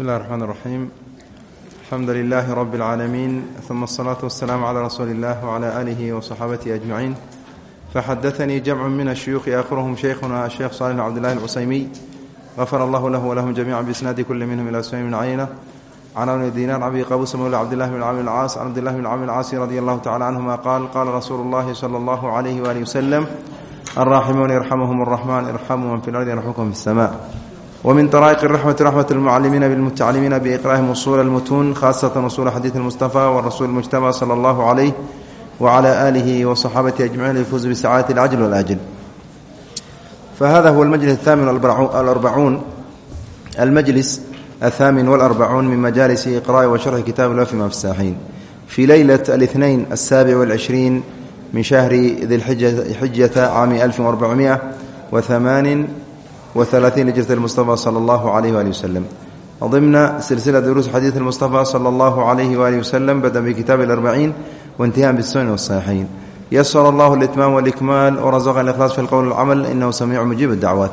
bsmi اllahi الرحmn الرaxيim alxamdu لilaahi rb العaalamiin ثuma الصlaaةu والsلاam عlى rasuuli اllah وعlى آlihi وصaxaabatihi أجmaciin faxadaثanii jamcu min الshuyuuخi aakhiruhum shaykhuna sheekh صaalح bn cbdillahi الcusaymiy غafar allah lah wlahum jamica bisnaadi kuli minhm ilى smi bn cayna can bni dinar abi qabusa mawla cabdillahi bn camr اlcaas can cabdillahi bn camr اlcaasi radi allahu tacala canhuma qaal qaala rasuulu اllahi slى اllahu عalayh walih waslm alraaximuun yarxamuhum الraxman irxamu man fi اlardi yarxamkum fi الsma wmin طrائq الرحmة رحmة المcalimiina bالmتacalimiina بإqrا'ihim usul الmتun khasة usul xadiiث المصطفى wrasuل المجتmع slى اllah عlيه وعlى آlih وصxaabatihi أجمعin yfuz bsacاadة الأجل والأجل fahada huwa اmجlis الثamin الأربعuun almجlis الثamin والأربعuun min majalis إqrاءi وشharxi kitab الwfi mafsaxin fي leylaة الاثنaين السابع والعشhرين min شhهri di xijة caami ألف وأربعمئة وثمان waalaaiina jirt mustafa sala allahu calayh waali waslem dimna silsila duruus xadiid mustafa sala allahu calayhi waali waslem bada bikitaabi arbaciin waintihan bisunan wasaxiixayn yasara allahu litmaam walikmaal warasaqa ikhlaas fi lqowl alcamal inahu samiicu mujiib dacwaat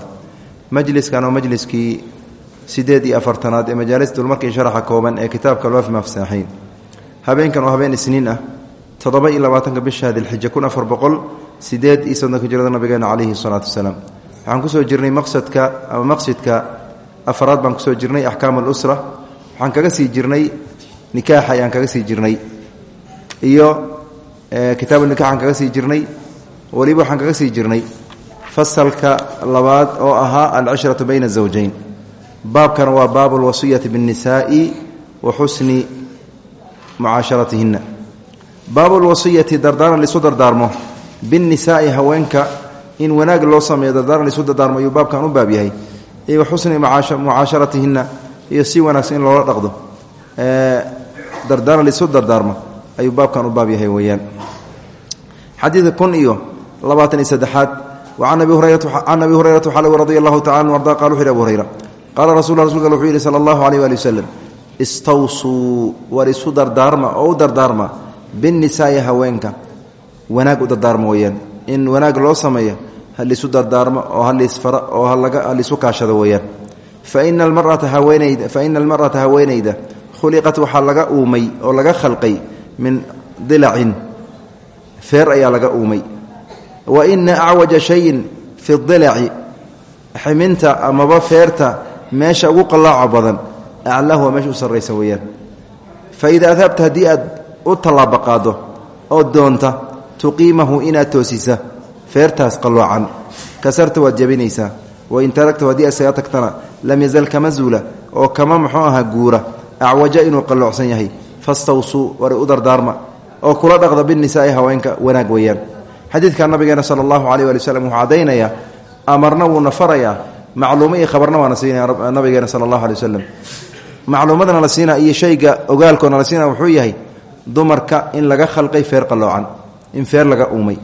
majliskan oo majliskii sideed iyo afartanaad ee majaalis dulmarkii sharaxa kooban ee kitaabka lofimafsaaxiin habeenkan oo habeen isniin ah toddoba iyo labaatanka bisha dilxija kun afar boqol sideed iyo soddonka jirada nabigeena calayhi salaatu wasalaam waxaan ku soo jirnay maqsadka ama maqsidka afaraad baan ku soo jirnay axkaam alusra waxaan kaga sii jirnay nikaaxa ayaan kaga sii jirnay. Iyo kitaabu nikaxaan kaga sii jirnay. Weliba waxaan kaga sii jirnay fasalka labaad oo ahaa alcishratu bayna azawjayn baabkan waa baabu alwasiyati biاnnisaa'i wa xusni mucaasharatihinna. Baabu lwasiyati dardaaran lisu dardaarmo. Binnisaa'i haweenka in wanaag loo sameeyo dardaaran isu dardaarmo ayuu baabkan u baab yahay. Iyo xusni mucaasharatihinna iyo si wanaagsan in loola dhaqdo. Dardaaran isu dardaarmo ayuu baabkan u baab yahay weeyaan. Xadiidka kun iyo labaatan iyo saddexaad can abi hurayrata waxaa lg radi allahu tacala anu arda qala wuxu yhi abu hurayra qaala rasul rasulka wuxuu yidhi sala allahu aleyh waali wasalam istawsuu war isu dardaarma oo u dardaarma binnisaa'i haweenka wanaag u dardaarma weeyaan in wanaag loo sameeyo halisu dardaarmo oo halisfara oo halisu kaashado weeyaan. Faina almarata haweenayda khuliqat waxaa laga uumay oo laga khalqay min dilacin feer ayaa laga uumay. Wa ina acwaja shayin fi dilaci ximinta amaba feerta meesha ugu qallaaco badan aclahu waa meesha u sarraysa weeyaan. Fa ida adhabta haddii aad u tallaabaqaado oo doonta tuqiimahu inaad toosisa. Feertaas qalloocan kasarta waad jabinaysaa. Wain taragtahu haddii asaga tagtana lam yazal kama zuula. Oo kama muxuu ahaa guura. Acwaja inuu qalloocsan yahay. Fastawsuu war u dardaarma. Oo kula dhaqda binnisaa'i haweenka wanaag weeyaan. Xadiidka nabigeena sala allahu aleyh wali wslam wuxuu caddaynayaa amarna wuuna farayaa. Macluumo iyo khabarna waana siinaya nabigeena sala allahu aley wasalam macluumadana la siina iyo shayga ogaalkoona la siina wuxuu yahay dumarka in laga khalqay feer qalloocan in feer laga uumay.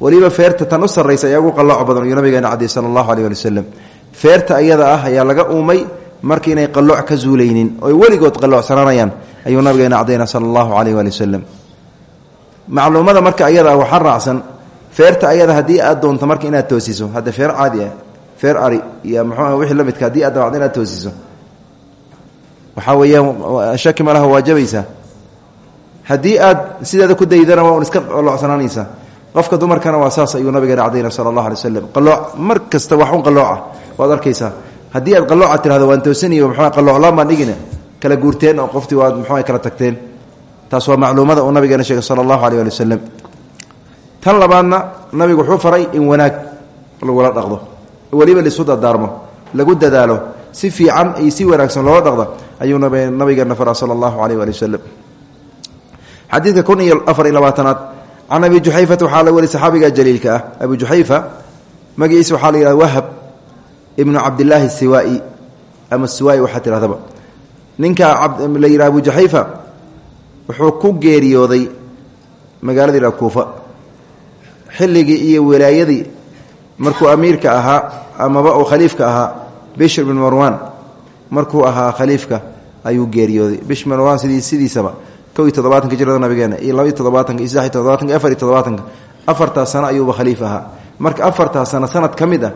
Weliba feerta tan u sarraysa ayaa ugu qallooc badan ayuu nabigeena cadiyy sala allahu aleyh ali wasalam feerta ayada ah ayaa laga uumay marka inay qallooc ka zuulaynin oy weligood qalloocsananayaan ayuu nabigeena cadayna sala allahu aleyh waali wasalam macluumada marka ayada ah raacsan feerta ayada haddii aad doonto marka inaad toosiso hadda feer caadi ah feer ari iyo muxuu wixii la midka haddii aad dabacdo inaad toosiso. Waxaa weeyaan shaki malaha waajabaysaa haddii aad sideeda ku daydana waa iska qalloocsananaysaa qofka dumarkana waa saas ayuu nabigeena cadayna sala allah alay waslam qalooc mar kasta wax un qalooca waad arkaysaa. Haddii aad qalooca tirahdo waan toosaniyo mxu qallooclaan baan dhigina kala guurteen oo qoftii waad muxuu kala tagteen. Taas waa macluumada uu nabigeena sheegay sala allahu aleyh tan labaadna nabigu wuxuu faray in wanaag lagula dhaqdo. Weliba lisu dardaarmo lagu dadaalo. Si fiican iyo si wanaagsan loola dhaqdo ayuu nabigeena faraa sala allahu aleyh ali xadiidka kun iyo afar iyo labaatanaad can abi juxayfata waxaa la weli saxaabiga jaliilka ah. Abu juxayfa magaciisa waxaa la yihahda wahab ibnu cabdilaahi siwai ama siwai waxaa tidhahdaba. Ninka la yidhaha abu juxayfa wuxuu ku geeriyooday magaalada iyo wilaayadii markuu amiirka ahaa amaba uu khaliifka ahaa bishr bin marwan markuu ahaa khaliifka ayuu geeriyooday. Bishr bin marwan sidii sidiisaba ko iyo todobaatanka jirada nabigeena iyo laba iyo todobaatanka iyo saddex iyo afar iyo todobaatanka afartaas sano ayuuba khaliif ahaa. Marka afartaas sano sanad ka mid ah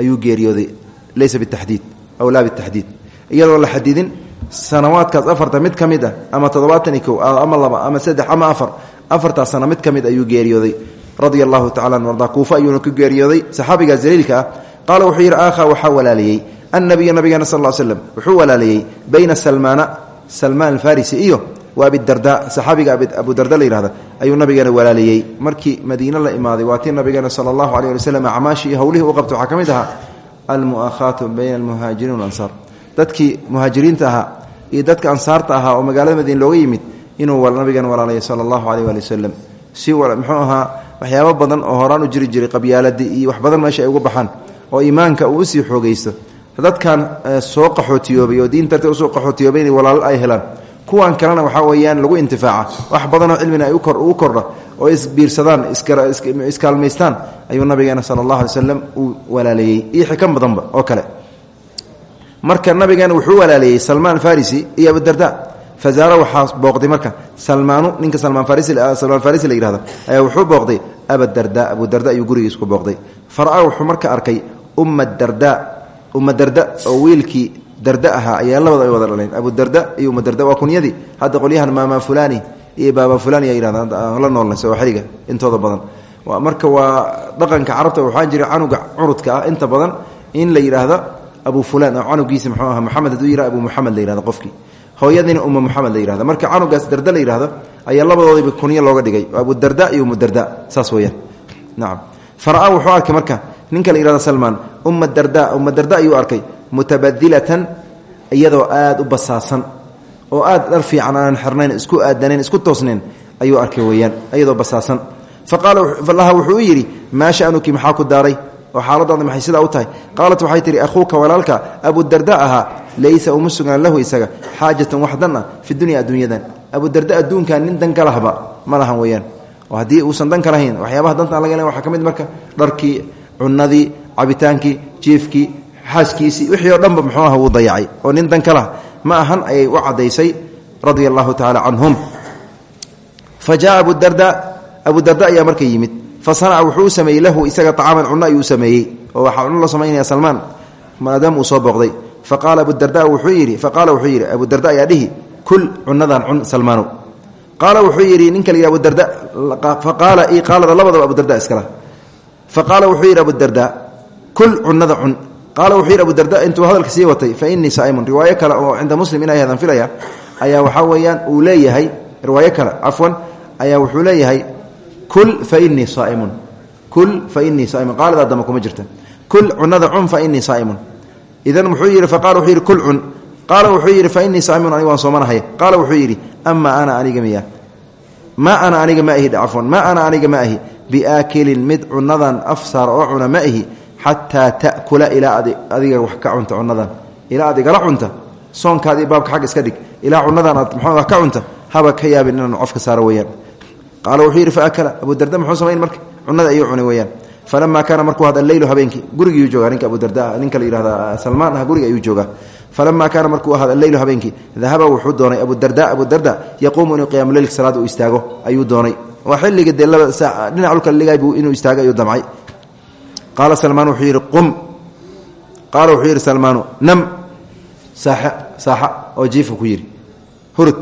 ayuu geeriyooday. Laysa bitaxdiid aw laa bitaxdiid. Iyadoo la xadidin sanawaadkaas afarta mid ka mid ah ama toddobaatan iyo kow ama laba ama saddex ama afar afartaas sana mid ka mid ayuu geeriyooday. Radia allahu tacala an arda kuufa ayuuna ku geeriyooday saxaabigaas jaliilka ah. Qaala wuxuu yidhi aakha waxaa walaaliyey. Annabiya nabigeena sal l slem wuxuu walaaliyey bayna salmaana salmaan alfarisi iyo wa abidarda saxaabiga abudarda la yihahda ayuu nabigeena walaaliyey markii madiine la imaaday waa tii nabigeena sala allahu aleyh ali waslem acmaashii iyo howlihii u qabta waxaa ka mid ahaa almu'akhaatu bayna almuhaajiriin walansaar dadkii muhaajiriinta ahaa iyo dadka ansaarta ahaa oo magaalada madiine looga yimid inuu nabigeena walaalaya sala allahu aleyh ali wasalam si muxuu ahaa waxyaabo badan oo horaan u jiri jiray qabyaaladii iyo wax badan meesha ay uga baxaan oo iimaanka uu u sii xoogaysto. Dadkan soo qaxootiyoobay oo diin darteed u soo qaxootiyoobay inay walaalo ay helaan kuwan kalena waxaa weeyaan lagu intifaaca. Wax badanoo cilmina ay ugu kordha oo isbiirsadaan iskaalmaystaan ayuu nabigeena sala allahu alay slam uu walaaleeyey. Iyo xikan badanba oo kale. Marka nabigeena wuxuu walaaleeyey salmaan farisi iyo abudarda fazaara waxaa booqday marka. Salmaanu ninka salmaan farisi la yihahdo ayaa wuxuu booqday abadarda abudarda ayuu gurigiisku booqday. Fara wuxuu marka arkay umma darda umma darda oo wiilkii darda ahaa ayaa labada ay wada dhaleen abudarda iyo umadarda waa kunyadii hadda qolyahan maama fulani iyo baaba fulani ay yidhahdaan la noolna sooxiliga intooda badan. Marka waa dhaqanka carabta waxaa jira canuga curudka ah inta badan in la yidhaahdo abu fulan oo canugiisa aha maxamed hadduu yihah abu muxamed la yihahdo qofkii. Hooyadiina uma muxamed la yihahdo marka canugaas darda la yihahdo ayaa labadoodiba kunyo looga dhigay. Abudarda iyo umudarda saas weyaan nacam fara wuxuu arkay marka ninka la yihahdo salmaan umma darda umma darda ayuu arkay mutabadilatan iyadoo aada u basaasan oo aad dhar fiican aanan xirnayn isku aadanayn isku toosnayn ayuu arkay weyaan iyadoo basaasan. Faqaalaha wuxuu yidhi maa shanuki maxaa ku daaray? Oo xaaladaada maxay sidaa u tahay? Qaalat waxay tihi akhuuka walaalka abudarda ahaa laysa uma sugnaan lahu isaga xaajatan wax dan ah fi dunya adduunyadan abudarda adduunkan nin dan ka lahba ma lahan weyaan oo haddii uusan dan ka lahayn waxyaabaha dantaan laga waxaa ka marka dharkii cunadii cabitaankii jiifkii xaaskiisii wixii oo dhanba muxuu aha wuu dayacay. Oo nin dan kalah ma ahan ayay u caddaysay radia allahu tacaala canhum fa jaaa abudarda abudarda ayaa marka yimid. Fa wuxuu u lahu isaga acaaman cunno ayuu sameeyey. Oo waxaa cunno loo samaynaya salmaan maadaama uu soo booqday. Faqaala abudarda wuxuu yidhi faqaala wuxuu yidhi abudarda ayaa dhihi kul cunadan cun salmaanow qaala wuxuu yidhi ninka la yidhi abudarda faqaala i qaalada labadaba abudarda iskala. Faqaala wuxuu yidhi abudarda kul cunada cun qaala wuxuu yidhi abudarda intuu hadalka sii watay fa innii saaimun riwaayo kale oo cinda muslim inay hadan filaya ayaa waxaa weeyaan uu leeyahay riwaayo kale cafwan ayaa wuxuu leeyahay kul fa innii saaimun kul fa innii saaimun qaaladaa damba kuma jirta. Kul cunada cun fa innii saaimun idan wuxuu yidhi faqala wuxuu yidhi kul cun. Qaala wuxuu yidhi fa innii saaimun aniga waan soomanahay qaala wuxuu yidhi ama ana aniga miya ma ana aniga ma ahi cafwan ma ana aniga ma ahi. Biaakilin mid cunadan afsaar oo cuna ma xataa takula ilaa adiga wax ka cunta cunadan. Ilaa adigala cunta soonkaadii baabka xag iska dhig. Ilaa cunadan aad mxuu ka cunta haba ka yaabin inaan cofka saaro weyaan qaala wuxuu yidhi faakala abudarda muxuu samayn marka? Cunada ayuu cunay weyaan falamaa kaana markuu had alleylu habeenkii gurigiyuu joogaa ninka abudarda ninka la yihahda salmaan ah guriga ayuu joogaa. Falamaa kaana markuu ahaad alleylu habeenkii dahaba wuxuu doonay abudarda abudarda yaquumu inuu qiyaamuleylka salaada uu istaago ayuu doonay. Waa xilliga dee laba saa dhinac dhulka ligay buu inuu istaago ayuu damcay qaala salmaan wuxuu yidhi qum. Qaala wuxuu yidhi salmaanu nam. Saaxa saaxa oo jiifu ku yidhi. Hurud.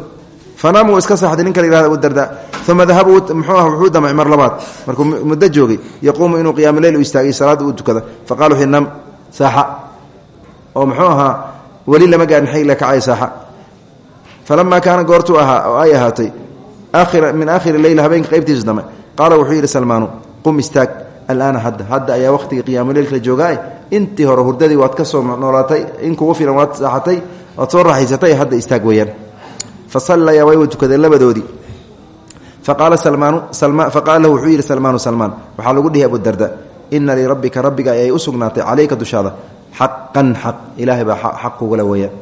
Fanaam iska saaxday ninka la yihahda abudarda uma dahabu muxuu ah wuxuu damcay mar labaad. Markuu muddo joogay yaquumu inuu qiyaamuleil u istaagay tukada faqala wuxuu nam. Saaxa oo muxuu ahaa weli lama gaarin xilli la kacay saaxa falamaa kaana goortuu ahaa oo ay ahaatay min aakhiri leyl habeenka qaybtiisa dambe. Qaala wuxuu yidhi salmaanu qum istaag alaana hadda. Hadda ayaa wakhtigii qiyaamuleylka joogaae intii hore hurdadii waad ka soo noolaatay in kugu filan waad saaxatay waad soo raaxaysatay hadda istaag weeyaan. Fa sallayaa way tukadeen labadoodii. Faqaala salmaanu faqaala lahu wuxuu yidhi salmaanu salmaan waxaa lagu dhihi abudarda ina lirabbika rabbiga ayay u sugnaatay calayka dushaada. Xaqan xaq ilaahay baa xaq kugula weeyaan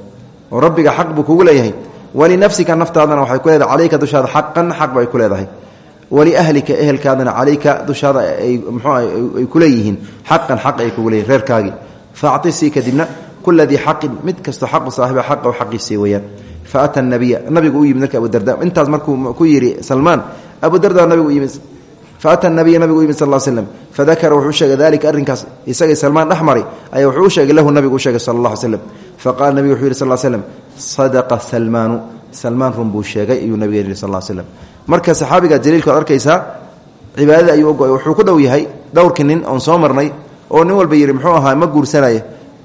oo rabbiga xaq buu kugu leeyahay. Walinafsika naftaadana waxay ku leedahay calayka dushaada xaqan xaq bay ku leedahay waliahlika ehelkaadana calayka dushaada ay mxuay ku leeyihiin xaqan xaq ay kugu leeyihiin reerkaagii faactisii kadibna kula dii xaqin mid kastoo xaqu saaxiba xaqa xaqiisii weeyaan. Faata nabiya nabigu u yimid marka abudarda intaas markuu ku yidhi salmaan abudarda nabigu u yimid faata nabiya nabigu yimid sal slm fadakara wuxuu sheegay dalika arrinkaas isagay salmaan dhex maray ayaa wuxuu u sheegay lahu nabigu u sheegay sal alla slm faqala nabigu wuxuu yihi sal slm sadaqa salmaanu. Salmaan run buu sheegay marka saxaabiga jaliilka ad arkaysaa cibaadada ayuu ogo wuxuu ku dhow yahay dhowrkii nin oon soo marnay oo nin walba yidhi muxuu ahaa? Ma guursanaya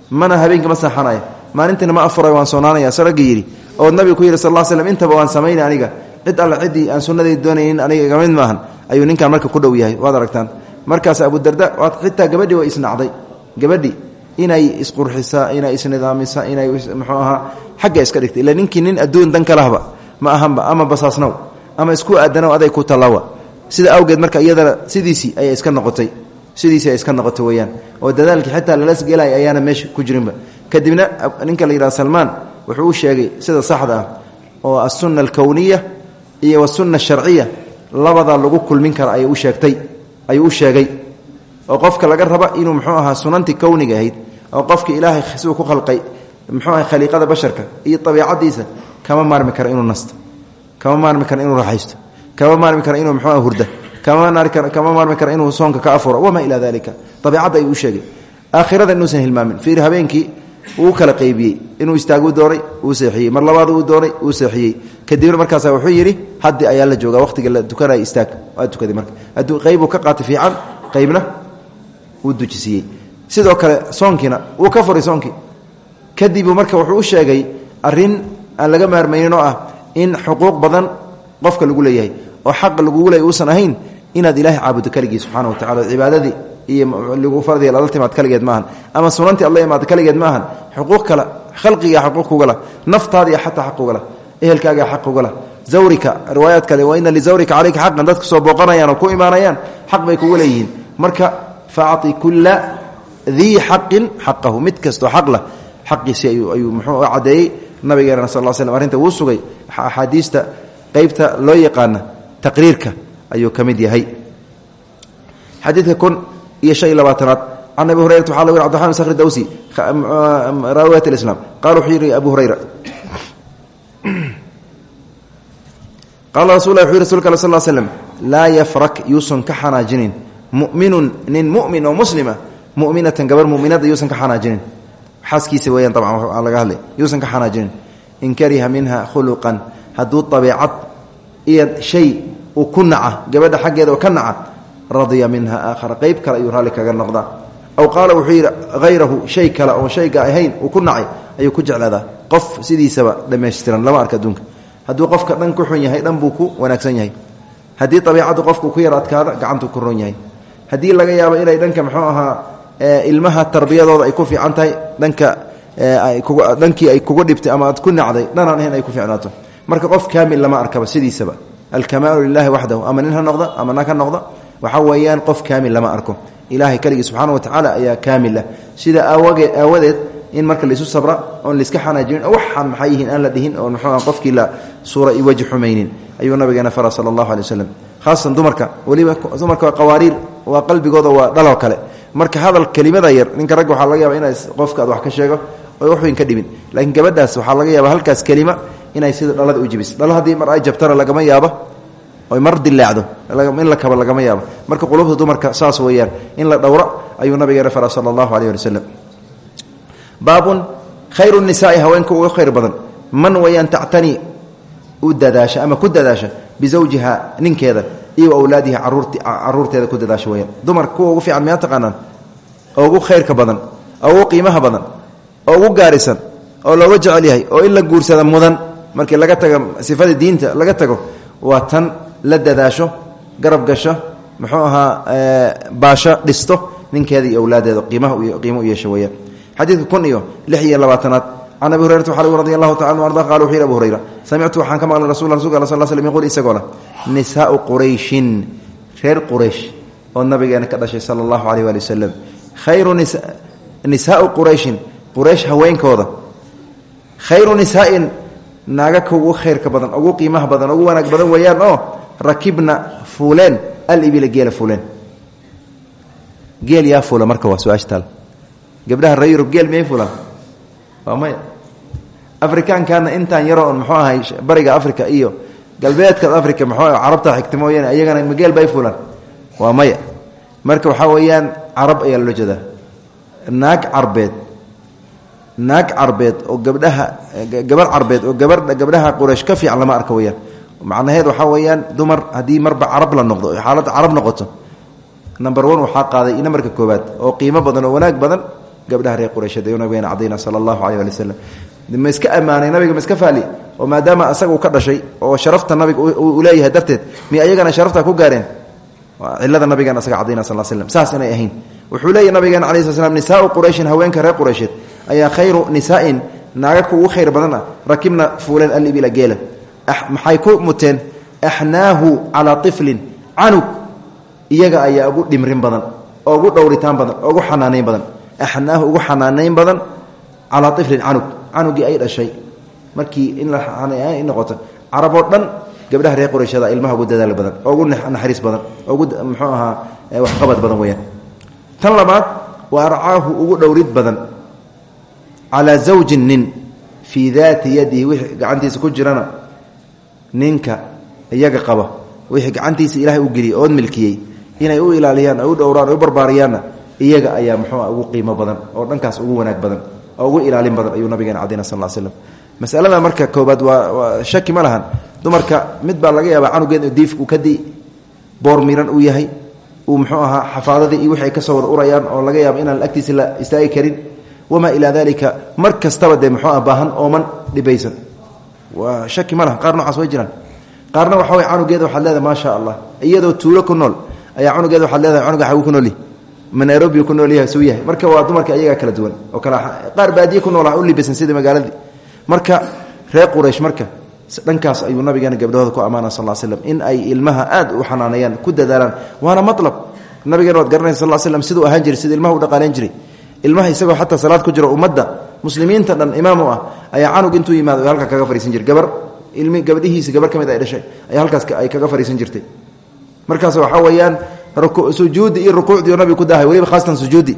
mana habeenka ma seexanaya maalintiina ma afuray waan soonaanaya saragga yidhi oo nabiga ku yidhi sal slm intaba waan samaynay aniga cid alle ciddii aan sunadayda doonaynin aniga iga maahan. Ayuu ninkan marka ku dhow yahay waad aragtaan. Markaas abudarda xitaa gabadhii way isnacday. Gabadhi inay isqurxisa inay isnidaamisa inay muxuu ahaa xagga iska dhigta ila ninkii nin adduun dan kalahba ma ahanba ama basaasnow ama isku aadanow aday ku tallawa. Sida awgeed marka iyadana sidiisii ayay iska noqotay. Sidiisii ay iska noqotay weyaan oo dadaalkii xitaa lalas gelay ayaana meesha ku jirinba. Kadibna ninka la yidhaha salmaan wuxuu sheegay sida saxda ah oo asunna alkowniya iyo wasunna asharciya labadaa lagu kulmin kara ayay u sheegtay ayuu u sheegay. Oo qofka laga raba inuu muxuu ahaa sunantii kowniga ahayd oo qofka ilaahay siduu ku khalqay muxuu aha khaliiqada basharka iyo abiicadiisa kama maarmi karo inuu nasto kama maarmi karo inuu raxaysto kama maarmi karo inuu muxuu hurda. Kama maarmi karo inuu soonka ka afuro wamaa ilaa dalika abiicadda ayuu u sheegay. Aakhirada inuusan hilmaamin. Fiir habeenkii uu kala qaybiyey. Inuu istaaguu doonay uu seexiyey. Mar labaad uu doonay uu seexiyey. Kadibna markaasa wuxuu yidhi haddi ayaa la joogaa waqtiga la tukanaya istaag. Waa tukaday marka. Qaybuu ka qaatay fiican qaybna wuu dujisiiyey sidoo kale soonkiina wuu ka furay soonkii kadibuu marka wuxuu u sheegay arrin aan laga maarmaynin oo ah in xuquuq badan qofka lagu leeyahay oo xaqa lagugu leeyay uusan ahayn inaad ilaahay caabudo keligii subxana wa tacala cibaadadii iyo lagu fardiga lala timaad maahan ama sunantii alla imaad kaligeed maahan xuquuq kale khalqiga xaquuq kugala naftaada iyo xataa xaqugala ehelkaaga xaqugala zawrika riwaayaad kale wa ina lizawrika caleyka xaqan. Dadka soo booqanayaan oo ku imaanayaan xaq bay kuga leeyihiin. Marka faacti kula dii xaqin xaqahu. Mid kastoo xaqlah xaqiisi ayuu muxuu caddeeyey? Nabigeena sal l slm arrinta wuu sugay axaadiista qeybta loo yaqaana taqriirka ayuu ka yahay. Xadiidka kun iyo shan iyo labaatanaad can abi hurayrata waxa lg cbdiaman skhr dawsi raawiyat islam qala wuxuu abu hurayra. Qaala rasul wuxu yhi rasulka sal l laa yafrak yuusan ka xanaajinin. Muminun nin mumin oo muslima muminatan gabar muminada yuusan ka xanaajinin. Xaaskiisa weeyaan dabcan waa laga hadlay yuusan ka xanaajinin in kariha minha khuluqan. Hadduu abeecad iyo shay uu ku naca gabadha xaggeeda oo radya minha aakhara qeyb kale ayuu raalli kaga noqdaa. Aw qaala wuxuu yidhi hayrahu shay kale oon shayga ahayn uu ku nacay ku jeclaadaa. Qof sidiisaba dhammaystiran lama arka adduunka. Hadduu qofka dhan ku xun yahay dhan buu ku wanaagsan yahay. Haddii abiicaddu qofku ku yar adkaada gacantuu ku ron yahay. Haddii laga yaabo inay dhanka muxuu ahaa ilmaha tarbiyadooda ay ku fiican tahay dhanka dhankii ay kugu dhibtay ama aad ku nacday dhanaan ahayn ay ku fiicnaato. Marka qof kaamil lama arkaba sidiisaba. Alkamaalu lilahi waxdahu. Ama nin ha ama nag ha noqda waxaa qof kaamil lama arko. Ilaahay keligii subxaana wa tacaala ayaa kaamila sida aawagee aawadeed in marka laisu sabra oon laiska xanaajinin oo waxaan maxay yihiin aan la dhihin oo muxuu qofkii la suura i waji xumaynin. Ayuu fara sala allahu alay waslem dumarka weliba dumarka waa qawaariir waa qalbigooda waa dhaloo kale. Marka hadal kelimada yar ninka ragga waxaa laga yaaba ina qofka wax ka sheego waxweyn ka dhimin laakiin gabadhaas waxaa laga yaaba halkaas kelima inay sida dhalada u jibis dhalo mar ay jabtana lagama yaabo oy mar dilaacdo in la kaba lagama yaabo. Marka qulubta dumarka saas weeyaan in la dhowro ayuu nabigeena fara sala allahu aleyh ali waslem baabun khayru nisaai haweenka khayr badan. Man wayaan tactanii u dadaasha ama ku dadaasha bizawjiha ninkeeda iyo awlaadiha caruurteeda ku dadaasha weyaan dumar kuwa ugu fiican miyaa taqaanaan? Ugu khayrka badan ugu qiimaha badan oo ugu gaarisan oo looga jecel yahay oo in la guursada mudan markii laga tago sifada diinta laga tago waa tan la dadaasho garab gasho muxuu ahaa baasho dhisto ninkeeda iyo awlaadeeda qiimaha qiimo u yeesha weyaan kun iyo lix iyo labaatanaad can abi hurayrata waxa radi allahu taala anu arda qala wuxu yhi abu hurayra samictu waxaan ka maqlay rasul rasulka al sal slm yquul isagoo leh nisaau qurayshin reer quraysh oo nabigeena ka dhashay sala allahu aleyh waali quraysh haweenkooda. Khayru nisaain naaga ka ugu khayrka badan ugu qiimaha badan ugu wanaag badan weeyaan oo rakibna fuuleen. Alibila geela fuuleen. Geel yaa fuula marka waa su'aashtaal gabdhaha yurub geel miyay fuulaan? Waa maya. Afrikaankaana intaan yaroo on muxuu bariga africa iyo galbeedka africa muxuu carabta xigta mooyaane ayagana mageel bay fuulaan? Waa marka waxaa weeyaan carab ayaa loola naag carbeed naag carbeed oo gabdhaha gabar carbeed oo gabar gabdhaha quraysh ka fiican lama arka weyaan macnaheed waxaa weeyaan dumar haddii marba carab la noqdo xaaladda carab noqoto. Number one waxaa qaaday namarka koobaad oo qiimo badan oo wanaag badan gabdhaha reer quraysheed ayuu nabigeena cadayna sala allahu caleyh ali wasalam ma iska nabiga ma iska faali? Oo maadaama asaga uu ka dhashay oo sharafta nabiga uu leeyahay darteed mi ayagana sharafta ku gaareen? Cilada nabigeena asaga cadayna sal slm saas inay ahayn. Wuxuu leeyahy nabigeena calayi sl slam nisaau qurayshin haweenka reer quraysheed ayaa khayru nisaain naaga kugu khayr badan ah rakibna fuuleen alibila geela. Maxay ku muteen? Axnaahu calaa iflin canug. Iyaga ayaa ugu dhimrin badan oo ugu dhowritaan badan oo ugu xanaanayn badan. Axnaahu ugu xanaanayn badan calaa iflin canug. Canugii ay dhashay. Markii in la noqoto. Caraboo dhan gabdhaha reer qurayshada ilmaha ugu dadaal badan oo ugu naxariis badan oo ugu muxuu ahaa waxqabad badan weyaan tan labaad wa arcaahu ugu dhowrid badan calaa zawjin nin fii daati yadihi wixii gacantiisa ku jirana ninka iyaga qaba wixii gacantiisa ilaahay u geliyey ood milkiyey inay u ilaaliyaan u dhowraan u barbaariyaanna iyaga ayaa muxuua ugu qiimo badan oo dhankaas ugu wanaag badan oo ugu ilaalin badan ayuu nabigeena cadayna sal l slam masalada marka koobaad waa shaki ma lahan dumarka mid baa laga yaabaa canugeed diif uu kadi boor miran uu yahay uu muxuu ahaa xafaadadii iyo wixi ay ka soo wada urayaan oo laga yaaba inaan agtiisa la istaagi karin wamaa ilaa dalika mar kastaba dee muxuu ah baahan ooman dhibaysan waa shaki ma laha qaar noocaas way jiraan qaarna waxa way canugeeda waxaad leedahay maa sha allah iyadoo tuulo ku nool ayaa canugeeda waxaad leedahay canuga xagu ku noolyahy ma nairobi ku nool yahay suu yahay marka waa dumarka iyagaa kala duwan oo kala qaar baadiye ku nool u libaysan sida magaaladii marka reer quraysh marka dhankaas ayuu nabigeena gabdhahooda ku ammaana sal slam in ay ilmaha aad u xanaaneeyaan ku dadaalaan waana malab nabigeena waad garanaysa sal slam siduu ahaan jiray ilmaha isagoo xataa salaad ku jiro ummadda muslimiinta dhan imaam u ah ayaa canug intuu yimaado halkaa kaga fariisan jiray. Gabar ilmi gabdhihiisi gabar ka mid ay dhashay ayaa halkaas ay kaga fariisan jirtay. Markaas waxaa weeyaan sujuudi iyo rukuucdii nabiga ku daahay weliba haasatan sujuudi.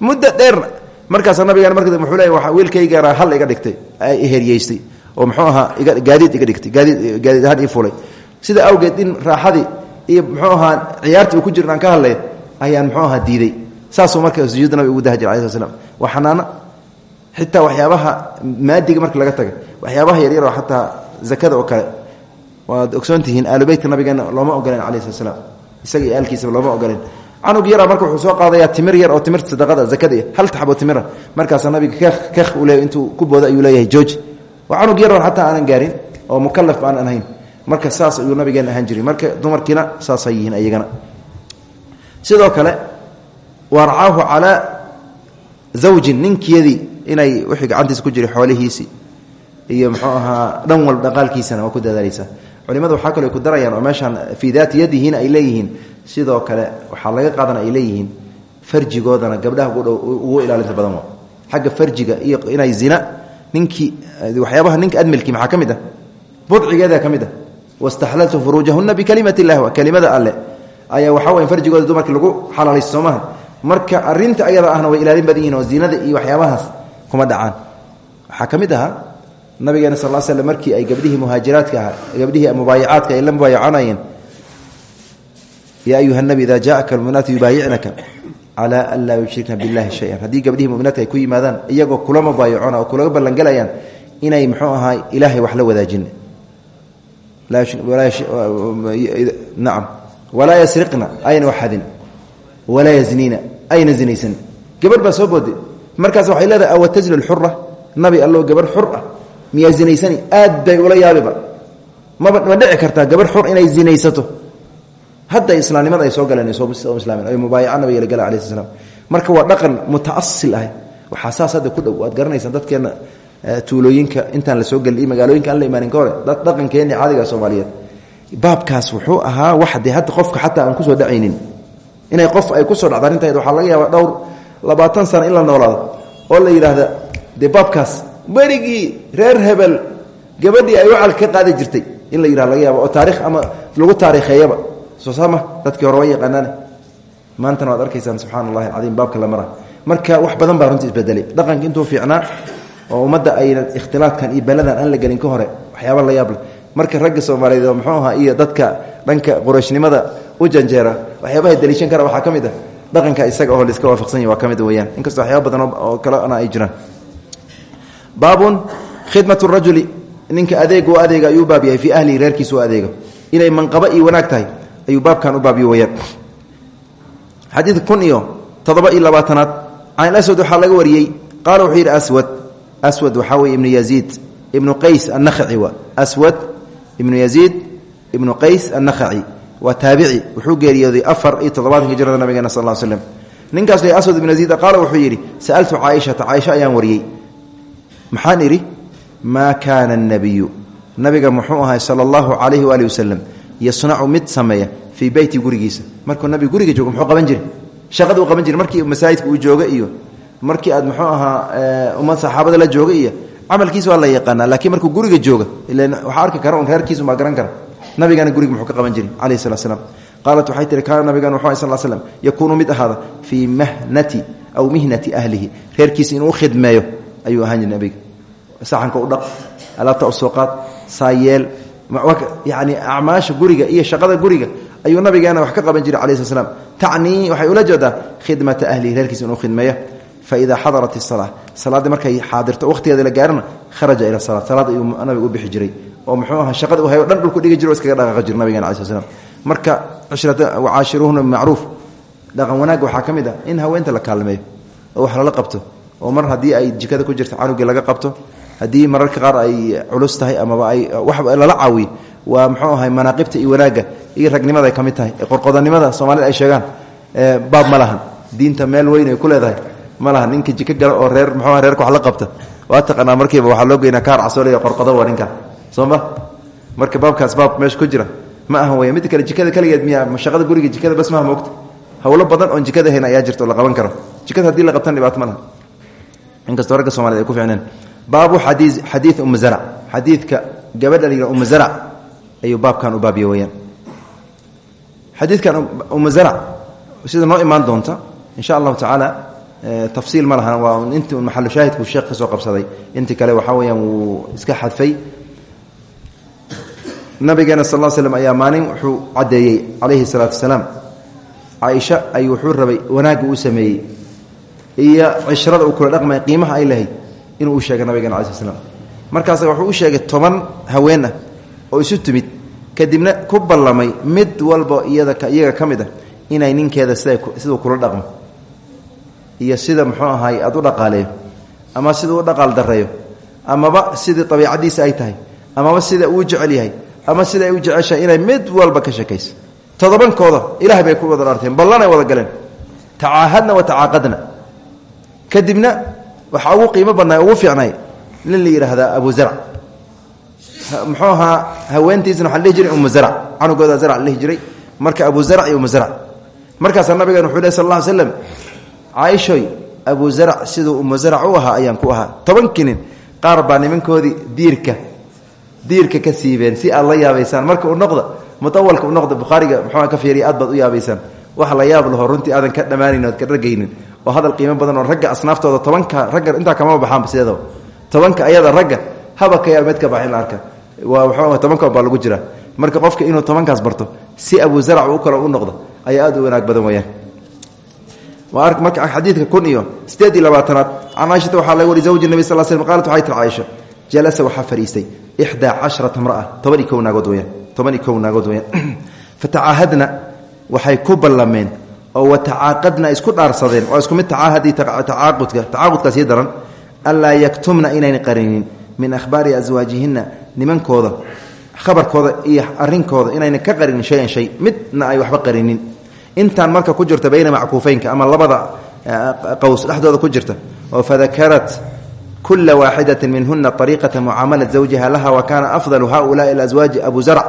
Muddo dheerna markaasa nabigan marka wuxuu leey wiilkaygana hal iga dhigtay heryeystay oo muxuu ahaa gaadiid iga dhigtay gaadiid gaadiid ahaan ii fulay sida awgeed in raaxadii iyo muxuu ahaa ciyaartii ku jiran aan ka hadlay ayaan muxuu ahaa diiday saasuu marka sujuudda nabiga ugu dahi jira alai sl waa xanaano xitaa waxyaabaha maadiga marka laga taga waxyaabaha yaryar oo xataa zakada oo kale. Waad ogsoontihiin aalubeytka nabigeena looma ogoleen alai slat isaga iyo looma ogoleen. Canug yara marka wuxuu soo qaadayaa timir yar oo timirta sadaqada zakada hal taxbo timira markaasaa nabiga kakh u leey intuu ku booda ayuu leeyahay jooji. Waa canug yaroon xataa aanan gaarin oo mukalaf aan ahayn. Marka saas ayuu nabigeena ahaan jiray. Marka dumarkiina saasay yihiin ayagana. Sidoo kale warcaahu calaa zawjin ninkiyadii inay wixii gacantiisa ku jiray xoolihiisii iyo muxuu ahaa dhan walba dhaqaalkiisana ku dadaalaysaa culimadu waxaa kaloo ku darayaan oo meeshaan fii daati yadihiina ay sidoo kale waxaa laga qaadana ay farjigoodana gabdhaha ugu ilaalinta badan wa xagga farjiga iyo inay zina ninkii waxyaabaha ninka admilkii maxaa ka mid ah? Budcigeeda ka mid ah. Wastaxlaltu kelimada alle. Ayaa waxaa weya farjigooda dumarkii lagu xalaalaysto soo marka arinta ayada ahna way ilaalin badan yihiin oo zinada iyo waxyaabahaas kuma dhacaan. Waxaa ka mid ahaa nabigeena sal l slm markii ay gabdhihii muhaajiraadka ahaa gabdhihii ay la mubaayacanayeen yaa ayuha nabi ida jaaka almuminaatu yubaayicnaka cala an laa billahi shayan. Haddii gabdhihii muminaadka ay ku yimaadaan iyagoo kula mubaayacona oo kulaga ballangelayaan inay muxuu ahaa ilaahay wax la wadaajin. Nacam walaa yasriqna ayna waxadin walaa yazniina ayna zinaysan. Gabadh baa soo boode markaas waxay leedahay awa tajli lxura nabi allo gabadh xur ah miyaa zinaysani? Aad bay ula yaabiba maba ma dhici kartaa gabadh xur inay zinaysato. Hadda islaamnimada ay soo galeen soo islaamen ay mubaayaca nabiga la gala alai sl slam marka waa dhaqan mutaasil ah. Waxaa saas hadda ku dhow waad garanaysaan dadkeenna tuulooyinka intaan la soo gelin iyo magaalooyinka aan la imaanin ka hore. Dad dhaqankeenni caadiga soomaaliyeed. Baabkaas wuxuu ahaa inay qof ay ku soo dhacda arrintayd waxaa laga yaabaa dhowr labaatan sano in la oo la yidhaahda dee baabkaas reer hebel gabadhii ay wacal ka qaadi jirtay. In la yidhahdo laga yaaba oo taarikh ama lagu taariikheeyaba. Soo saama dadkii hore waa yaqaanaane maantana arkaysaan subxana allahi alcadiim baabka la mara. Marka wax badan baa runtii isbedelay. Dhaqanka intuu fiicnaa oo ummadda ayna ikhtilaadkan iyo beladan aan la gelin ka hore waxyaaba la yaable marka ragga soomaaliyeed oo muxuu iyo dadka dhanka qurayshnimada u janjeera. Waxyaabaha daliishan kara waxaa ka mid ah dhaqanka isaga oo laiska waafaqsan yahy waa ka mid weyaan inkastoo waxyaaba badan oo kalena ay jiraan. Baabun khidmat rajuli. Ninka adeeg u adeega ayuu baab yahay fii ahlihi reerkiisa u adeego. Inay manqabo iyo wanaag tahay ayuu baabkan u baabyo weyaan xadiidka kun iyo toddoba iyo labaatanaad. Can aswad waxaa laga wariyey. Qaala wuxuu yidhi aswad. Aswad waxaa weye ibnu yaziid. Ibnu qays annakhaci wa aswad ibnu yaziid ibnu qays annakhaci waa taabici wuxuu geeriyooday afar iyo toddobaatankii jirada nabigeena sal slm ninkaas le aswad ibnu yaziid qaala wuxuu yidhi sa'altu caaishata caaisha ayaan wariyey. Maxaan idhi maa kaana annabiyu nabiga muxuu ahay sala allahu calayhi waali wasalam yasnacu mid sameeya fii beyti gurigiisa. Markuu nabiga guriga joogo muxuu qaban jiri shaqada qaban jiri markii masaajidka uu jooga iyo markii aad muxuu ahaa ummad saxaabada la jooga iyo camalkiisa waa la yaqaanaa laakiin markuu guriga jooga ilan waxaa arki kara un reerkiisu maa garan kara nabigana guriga muxuu ka qaban jiri calayhi salat slam qaalat waxay tihi kaana nabigan wuxuu sal l slam yakuunu mid ahaada fii mahnati aw mihnati ahlihi. Reerkiisa inuu khidmeeyo ayuu ahaan jiri nabiga. Saxanka u dhaq alaabta u soo qaad yani acmaasha guriga iyo shaqada guriga ayuu nabigeena wax ka qaban jiray cala sl slam waxay ula jeedaa khidmata ahlihi reerkiisa inuu khidmeeyo. Faida xadarat isala salaaddii markay xaadirto waqtigeeda la gaarana kharaja ila sala salaad ayuu nabiga bixi jiray oo muxuu aha shaqada u hayo dhan dhulku dhigi jiro o iskaga dhaqaaqi jiro nabigena ala sl slam marka wacaashiruuhuna bimacruuf dhaqan wanaagga waxaa ka mid ah in haweenta la kaalmeeyo oo wax lala qabto oo mar haddii ay jikada ku jirto canugii laga qabto haddii mararka qaar ay culus tahay amaba ay wax lala caawiyo waa muxuu ahay manaaqibta iyo wanaagga iyo ragnimada ka mid tahay qorqodanimada soomaalida ay sheegaan baab ma lahan. Diinta meel weyn ay ku leedahay ma laha ninka jiko gala oo reer muxuu reerka wax la qabta waa taqaanaa markiiba waxaa loo geynaa kaar casoolaya qorqodo waa ninka soo ma marka baabkaas baab meesha ku jira. Ma aha weya midda kale jikada kaligeed miya shaqada guriga jikada bas maha moogta. Hawlo badan oon jikada hayn ayaa jirta oo la qaban karo. Jikada haddii la qabtan dhibaato ma laha. Inkastoo ragga somaliyed ay ku ficneen baabu xadii xadiid uma zarc xadiidka gabadha la yidhah uma zarc ayuu baabkan u baabiye weyaan xadiidkan uma zarc sida noo imaan doonta insha allahu tacaala tafsiil ma lahan waa inti un maxalu shaahidku sheekh ka soo qabsaday. Intii kale waxaa weyaan wuu iska xadfay nabigeena sal l slm ayaa maalin wuxuu caddeeyey calayhi salaatu wasalaam caaisha ayuu wuxuu rabay wanaagga uu sameeyey. Iyo cishrada uu kula dhaqmay qiimaha ay lahayd inuu u sheegay nabigena ala sl slam markaas wuxuu u sheegay toban haween ah oo isu timid. Kadibna ku ballamay mid walba iyada iyaga ka mid ah inay ninkeeda siduu kula dhaqmo. Iyo sida muxuu ahaay aad u dhaqaaleeyo. Ama siduu u dhaqaal dareeyo amaba sidii abiicadiisa ay tahay. Amaba sida uu jecel yahay ama sida ay u jeceshahay inay mid walba ka shekayso todobankooda ilahay bay ku wada dhaarteen ballanay wada galeen. Tacaahadna wa tacaaqadna. Kadibna waxaa ugu qiimo badnaa ugu fiicnay nin la yidhaahdaa abu zarc muxuu ahaa haweentiisna waxa la dhihi jiray umu zarc canugooda zarc la jiray. Marka abu zarc iyo umu zarc markaasaa nabigan wuxuu leh sal alla ly slam abu zarc siduu umu zarc u ahaa ayaan ku ahaa. Tobankii nin qaar baa nimankoodii diirka diirka ka siibeen si aad la yaabaysaan. Marka u noqda mutawalka u noqda bukhaariga muxuu ka fiiriya aad u yaabaysaan. Wax la yaab laho runtii aadan ka dhammaanayn ka ragaynin oo hadal qiimo badan oo ragga asnaaftooda tobanka ragga intaa kamama baxaanba sideedaba tobanka ayada ragga haba ka yaa mid ka baxin la arka. Waa waxaa tobanka baa lagu jira. Marka qofka inuu tobankaas barto si abu zarc u kale u noqdo ayaa aad u wanaag badan weyaan marka xadiidka kun iyo sideed iyo labaatanaad can caaishata waxaa laga nabi sal slm qalat waxay tir caaisha jalasa waxaa fadhiistay ixdaa casharata mraa toban iyo kow naagood weyaan toban iyo fatacaahadna waxay ku ballameen oo watacaaqadna isku dhaarsadeen waa isku mid tacaahadii tacaaqudka tacaaqudkaas ii daran anlaa yaktumna inayna qarinin min ahbaari aswaajihinna nimankooda khabarkooda iyo arinkooda inayna ka qarinin shayan shay midna ay waxba qarinin intaan marka ku jirta bayna mackuufeynka ama labada qaws dhexdooda ku jirta oo fadakarat kula waaxidati minhuna ariiqata mucaamalat zawjiha laha wa kaana afdalu haulaai aswaaji abu zarc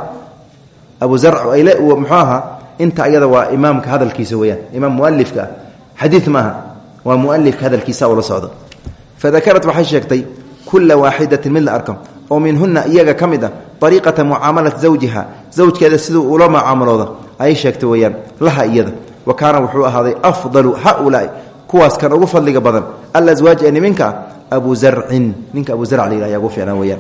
abu zarc muxuu ahaa inta ayada waa imaamka hadalkiisa weyaan imaam mualifka ah xadii maaha waa mualifka hadalkiisa ula socdo fadakarat waxay sheegtay kula waaxidatin mid la arko oo minhuna iyaga ka mid a ariiqata mucaamalati zawjiha zawjkeeda siduu ula mucaamalooda ayay sheegtay weyaan laha iyada wa kaana wuxuu ahaaday afdalu haulaai kuwaas abu zarcin ninka abu zarc la aya ugu fiicnaa weyaan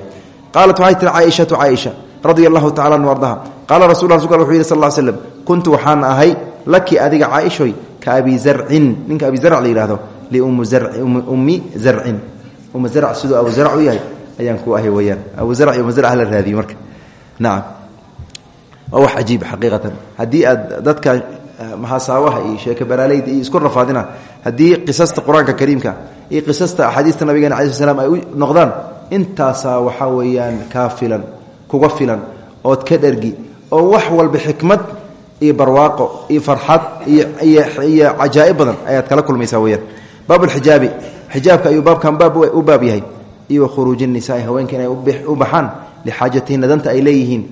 qaalat waxay tiri caaishatu caaisha radia allahu tacala anu ardaha. Qaala rasul rasulka wuxuu yidhi sal slem kuntu waxaan ahay laki adiga caaishoy ka abi zarcin ninka abi zarc la yidhahdo liummi zarcin umma zarc siduu abu zarc u yahay ayaan ku ahay weyaan abu zarc iyo umma zarc hala raadiyo marka. Nacam waa wax cajiib xaqiiqatan. Haddii aad dadka maxasaabaha iyo sheeke baraaleyda iyo isku rafaadina haddii qisasta qur'aanka kariimka iyo qisasta axaadiista nabigeena cala sl slam ay u noqdaan intaasaa waxaa weeyaan kaa filan kuga filan ood ka dhergi oo wax walba xikmad iyo barwaaqo iyo farxad iyo cajaa'ib badan ayaad kala kulmaysaa weyaan baab lxijaabi xijaabka ayuu baabkan baab u baab yahay. Iyo khuruuji nisaai haweenka inay u baxaan lixaajatihinna danta ay leeyihiin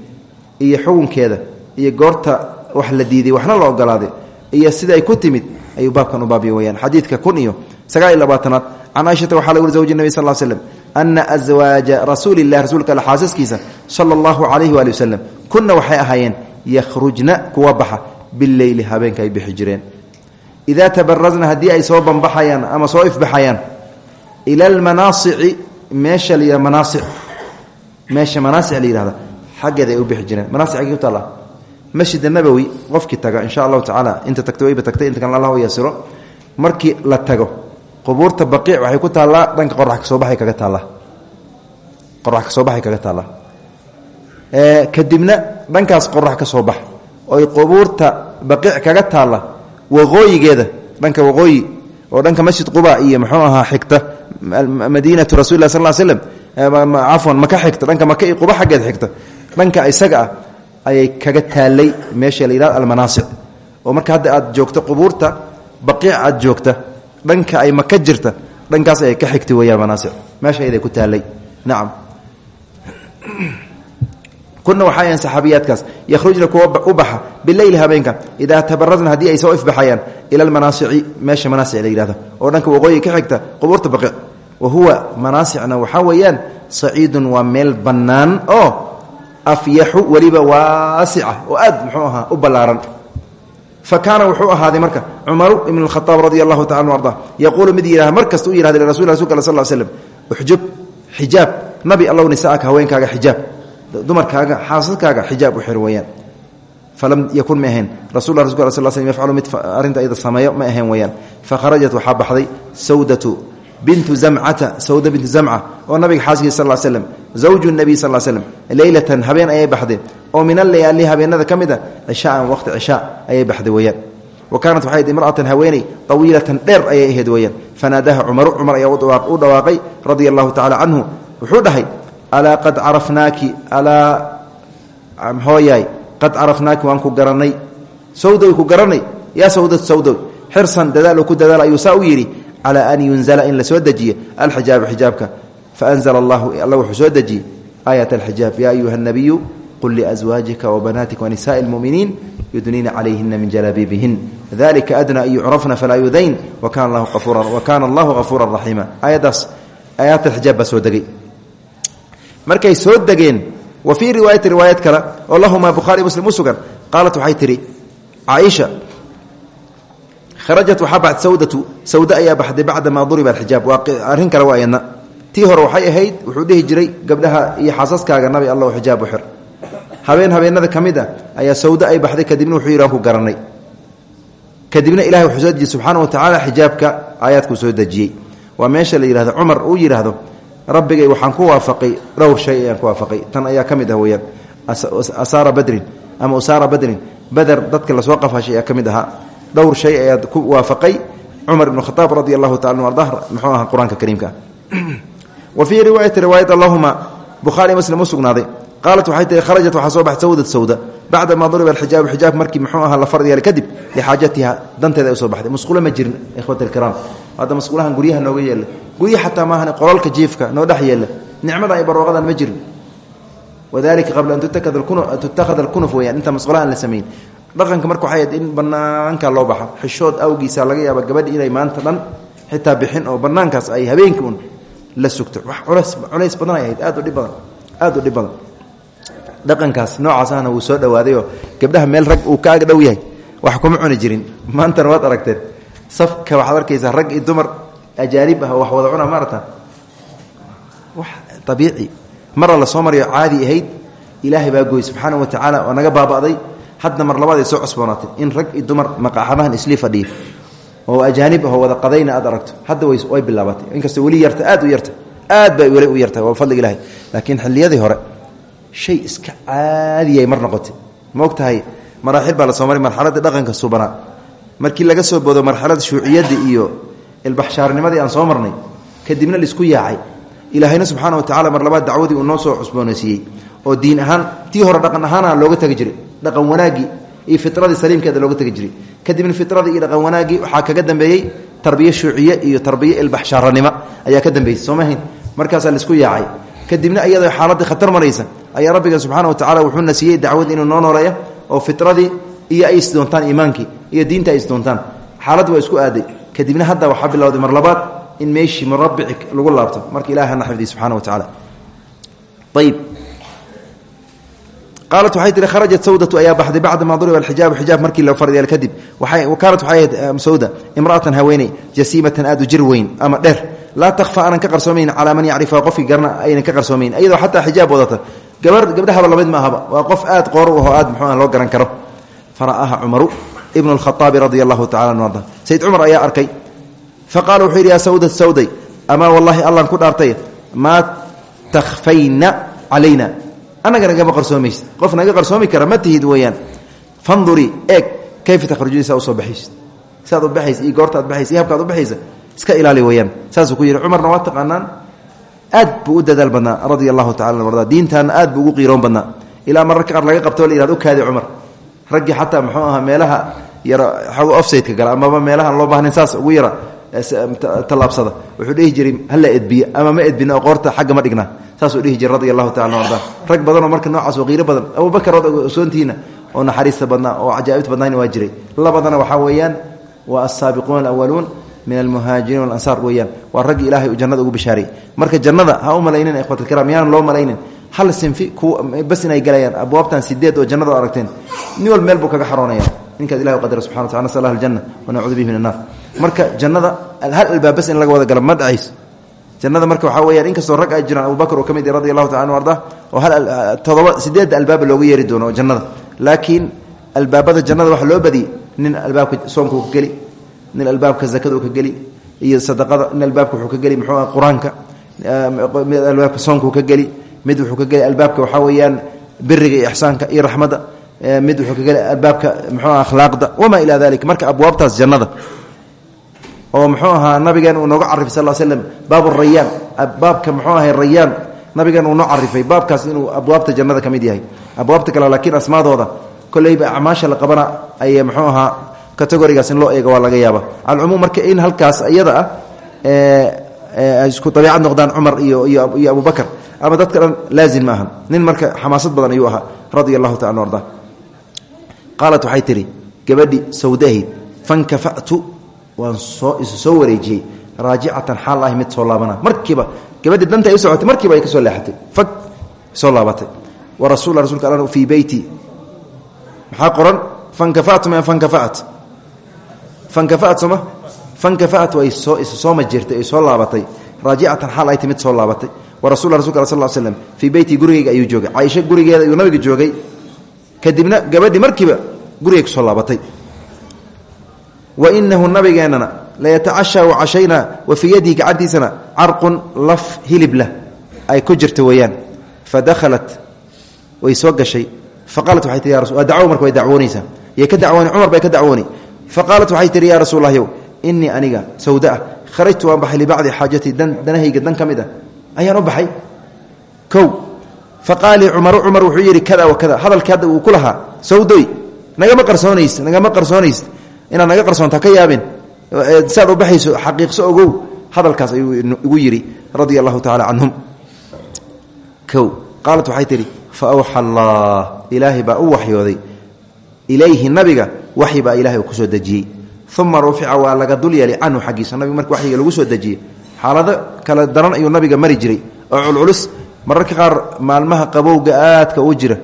iyo xukunkeeda iyo goorta wax la diiday waxna la ogolaaday iyo sida ay ku timid ayuu baabkan u baabya weyaan xadiidka kun iyo sagaal iyo labaatanaad can caaishata waxaa laga wuri zawji nebi sal slem ana aswaaja rasuuli lah rasuulka alle xaasaskiisa sala allahu calayhi waali wasalam kunna waxay ahaayeen yakhrujna kuwa baxa bileyli habeenka ay bixi jireen. Idaa tabarazna haddii ay soo banbaxayaan ama soo ifbaxayaan ila almanaasici meesha la manaasic meesha manaasic la yihahda xaggeeda ay u bixi jireen. Manaasic agee masjid nabowi qofkii taga insha allahu tacaala inta tagta wayba tagtay inta kan allah yasiro markii la tago qubuurta baqiic waxay ku taallaa dhanka qorax ka soo baxay kaga taallaa. Qorax ka soo baxay kaga taallaa. Kadibna dhankaas qorax ka soo bax oy qubuurta baqiic kaga taalla waqooyigeeda dhanka waqooyi oo dhanka masjid quba iyo muxuu ahaa xigta madiinatu rasul lah sal l slem cafwan maka xigta dhanka maka quba xaggeed xigta. Dhanka isaga ah ayay kaga taalay meesha la yihahdo almanaasic oo marka hadda aad joogto qubuurta baqiic aad joogta dhanka ay maka jirta dhankaas ayay ka xigtay weyaan manaasic meesha ayday ku taalay nacam kuna yahan saxaabiyaadkaas yakhrujna kuwa u baxa habeenka idaa tabarazna haddii ay soo ifbaxayaan ila almanaasici meesha manaasic la yihahdo oo dhanka waqooyi ka xigta qubuurta baqiic. Wa huwa manaasicna waxaa weeyaan saciidun waa meel bannaan oo afyaxu weliba waasica oo aad muxuu u ballaaran. Fa wuxuu ahaaday marka cumaru ibn اkhaaab radi allahu taala anu arda mid yihah mar u yihahda lirasul rasulka al sal slm uxjub nabi allow nisaaka haweenkaaga xijaab dumarkaaga xaasaskaaga xijaab u xir falam yakun ma ahayn. Rasul rasulka al sl mid arrinta iyada sameeyo ma ahayn weyaan fakharajat waxaa baxday sawdatu bintu zamcata sawda bintu zamca oo nabiga xaaskiisa sal slm zawju nabiy sal slm leylatan habeen ayay baxdeen oo min alayaali habeenada ka mid a cishaan waqti cishaa ayay baxday weyaan wa kaanat waxay ahayd imra'atan haweeney tawiilatan dheer ayay ahayd weyaan fanaadaha cumaru cumar ayaa u dhawaaqay radia allahu tacala canhu wuxuu dhahay alaa qad carafnaaki alaa hooyaay qad carafnaaki waan ku garanay sawdoy ku garanay yaa sawdad sawdow xirsan dadaal ku dadaal calaa an yunzala in la soo dejiyo alxijaaba xijaabka faanzla allahu alla wuxuu soo dejiyey aayat alxijaab yaa ayuha nabiyu qul liaswaajika wabanaatika wanisaai lmuminiin yudniina calayhina min jalaabiibihin dalika adnaa an yucrafna falaa yudayn wakana allahu afuura raxiima aayadaas aayaat alxijaab baa soo degay markay soo degeen wa fii riwaayati riwaayad kale oo lahumaa bukhaari muslim u sugan qaalat waxay tidhi caaisha kharajat waxaa baxd sawdatu sawda ayaa baxday bacda maa duriba alxijaab. Waa arrin kale waa yadna tii waxay ahayd wuxuu dhihi jiray gabdhaha iyo xaasaskaaga nabi allah xijaab u xir. Habeen habeenada ka a ayaa sawda ay baxday kadibna wuxuu yidhi ku garanay. Kadibna ilahay wuxuu soo dejiyey subxaana wa tacaala xijaabka aayaadkuu soo dejiyey. Waa meesha la yidhahdo cumar uu yidhaahdo rabbigay waxaan ku waafaqay dhowr shay ayaan ku waafaqay. Tan ayaa ka mid ah badrin ama usaara badrin bader dadka la soo qafaashay ayaa ka dhowr shay ayaad ku waafaqay. Cumar ibn khaaab radi allahu taala arda muxuu aha qur'aanka kariimka. Wa fii riwaayati riwaayat allahuma bukhaari muslim u sugnaaday. Qaalat waxay tihi kharajat waxaa soo baxay sawdad sawda. Bacda maa duriba alxijaabu xijaab markii muxuu aha la fard yeelay kadib lixaajatiha danteeda ay u soo baxday. Musqulo ma jirin ikhwat alkiraam hadda musqulahan guryaha nooga yeela. Gurya xataa maahan qolalka jiifka noo dhex yeela. Nicmada iyo barwaaqadan ma jirin. Wadalika qabla an tutakhada alkunuf weyaan inta musqulaha aan la samayn dhaqanka marka waxay ahayd in banaanka loo baxa xishood awgiisa laga yaaba gabadhi inay maanta dhan xitaa bixin oo banaankaas ay habeenkii la sugto. Wax culays badan ay aad u dhib aad u dhib dhaqankaas noocaas ahna wuu soo dhawaadayoo gabdhaha meel rag uu kaaga dhow yahay wax kuma cuni jirin. Maantana waad aragteen safka waxaad arkaysaa rag iyo dumar ajaanib ah wax wada cuna maarata wax abiici mara la soo maryo caadi ahayd ilaahay baa gooy subxaana wa tacaala oo naga baaba'day hadda mar labaad ay soo cusboonaatay in rag iyo dumar maqaaxadahan islii fadhiya oo ajaanib ahoo wada qadayna aad aragto hadda way bilaabatay inkastoo weli yarta aad u yarta. Aad bay weli u yartahay waa fadliga ilahay laakiin xilliyadii hore shay iska caadiyay mar noqotay. Ma og tahay maraaxil baa la soo maray marxaladii dhaqanka subanaa markii laga soo boodo marxalada shuuciyadii iyo ilbaxshaarnimadii aan soo marnay kadibna la isku yaacay. Ilaahayna subxaana wa tacala mar labaad dacwadii uu noo soo cusboonaysiiyey oo diin ahaan tii hore dhaqan ahaana looga tegi jiray. Dhaqan wanaaggii iyo firadii saliimkeeda looga tegi jiray. Kadibna firadii iyo dhaqan wanaaggii waxaa kaga dambeeyey tarbiye shuuciye iyo tarbiye ilbaxshaaranimo ayaa ka dambeysay soo mahayn markaasaa la isku yaacay. Kadibna iyadoo xaaladii khatar maraysa ayaa rabbiga subxaana wa tacala wuxuuna siiyey dacwad inuu noo oo fitradii iyo ay isdoontaan iimaankii iyo diinta ay isdoontaan xaalad waa isku aaday. Kadibna hadda waxaa bilowday mar labaad in meeshii murabici lagu laabto. Marka ilahi hana xifdiy wa tacaala. Ayib qaalat waxay tihi kharajat sawdatu ayaa baxday bacdama duriba alxijaabu xijaab markii la fardyeel kadib kaanat waxay ahayd sawda imra'atan haweeney jasiimatan aad u jir weyn ama dheer laa takhfa aanan ka qarsoomayn calaa man yacrifuha qofkii garna aynan ka qarsoomayn iyadoo xataa xijaab wadata gabar gabdhahaba la mid ma ahaba waa qof aad qoor u ahoo aad muxuu ah loo garan karo fara'aha cumaru ibnu lkhaaabi radia allahu tacala anu arda sayd cumar ayaa arkay fa qaala wuxuu yidhi yaa sawda sawday amaa wallaahi allan ku dhaartay maa takhfayna calayna annaga nagama qarsoomaysid. Qof naga qarsoomi kara ma tihid weeyaan. Fandurii eeg kayfa tahrujudi saa u soo saad u baxaysa iyo goorta ad baxaysa iyo habkaad u baxaysa iska ilaali weeyaan. Saasuu ku yidhi cumarna waa taqaanaan. Aad buu u dadaal badnaa radia allahu tacala arda diintaana aad buu ugu qiiroon badnaa. Mararka qaar laga qabtoo la yihahdo u kaadi cumar. Raggii xataa muxuu ahaa meelaha yara xog offsideka gala amaba meelahaan loo baahnayn saas ugu yara tallaabsada. Wuxuu dhihi jiray hala edbiya? Ama ma edbina oo xagga ma dhigna saasuu dhihi jiray radia allahu tacala arda rag badanoo marka noocaas oo qiiro badan abubakar ood osoontihiina oo naxariista badnaa oo cajaa'ibta badnayn waa jiray labadana waxaa weeyaan waa asaabiquuna alawaluun min almuhaajiriin walansaar weeyaan. Waa raggii ilahay uu jannada ugu bishaaray. Marka jannada ha u malaynin ikhwatalkiraam yaanan loo malaynin? Hal sinfi bas inay galayaan abwaabtan sideed oo jannada o aragteen. Nin wal meel buu kaga xaroonaya. Ninkaas ilahi u qadara subxana wa tacala nasal allah aljanna wanacuudu bihi min annaar marka jannada hal albaab bas in laga wada galo ma jannada marka waxaa weyaan inkastoo rag ay jiraan abubakar oo ka mid radi allahu taala anu arda oo todoba sideedda albaaba looga yeeri doono oo jannada. Laakiin albaabada jannada waxa loo badiyey nin albaabka soonka uu ka geli nin albaabka zakada uu ka geli iyo sadaqada nin albaabka wuxuu ka geli muxuu qur'aanka mid albaabka soonka uu ka geli mid wuxuu ka geli albaabka waxaa weeyaan biriga iyo ixsaanka iyo raxmadda mid wuxuu ka geli albaabka muxuu akhlaaqda wamaa ilaa dalik marka abwaabtaas jannada oo muxuu ahaa nabigeen uu nooga carifay sal slm baab rayaan. Baabka muxuu ahay rayaan. Nabigeen uu noo carifay. Baabkaas inuu abwaabta jannada ka yahay. Abwaabta kale laakiin asmaadooda koleyba acmaasha la qabana ay muxuu ahaa categorigaas in loo eego waa laga yaaba alcumuum marka in halkaas iyada ah isku dabiicad noqdaan cumar iyo iyo abubakar ama dadka laazim ma nin marka xamaasad badan ayuu ahaa radia taala arda. Qaalat waxay gabadhi sawdahayd fankafatu waan soo isu soo wareejiyey raajicatan xaal ahi mid soo laabana. Markiiba gabadhi danta ay u socotay markiiba ay ka soo leexatay. Fag soo laabatay wa rasul rasulka alla fii beyti maxaa qoran? Fankafatu ma fankafaat. Fankafaat sooma fankafaat way soo isu soo majeertay ay soo laabatay raajicatan xaal ay timid soo laabatay wa rasul rasulka alla sal l slam fii ayuu joogay. Caaisho gurigeeda ayuu nabiga joogay. Kadibna gabadhi markiiba gurigay ku soo laabatay wainahu nabigeennana layatacasha u cashaynaa wa fii yadihi gacantiisana carqun laf hilib lah. Ay ku jirta weeyaan. Fa dakhalat way soo gashay. Faqaalat waxay tii dacwo marka way dacwoonaysaa yay ka dacwooni cumar bay ka dacwooni. Faqaalat waxay tihi ya rasuul lahyow inii aniga sawda ah kharajtu waan baxay libacdi xaajatii danahayga dan ka mid ah. Ayaan u baxay. Kow faqaalii cumaru cumar wuxuu yidhi kada wa kada hadalkii hadda uu ku lahaa. Sawdoy nagama qarsoonays nagama qarsoonays inaad naga qarsoontaa ka yaabeen saad u baxayso xaqiiqso ogow hadalkaas ayuu igu yidhi radia allahu tacala canhum kow qaalat fa awxa allah ilaahay baa u ilayhi nabiga waxyi baa ilahay uu ku soo dejiyey. Uma rufica waa laga dul yeelay canhu xaggiisa. Nabiga marka waxyiga lagu soo dejiyey xaalado kala daran ayuu nabiga mari jiray. Oo mararka qaar maalmaha qabowga aadka u jira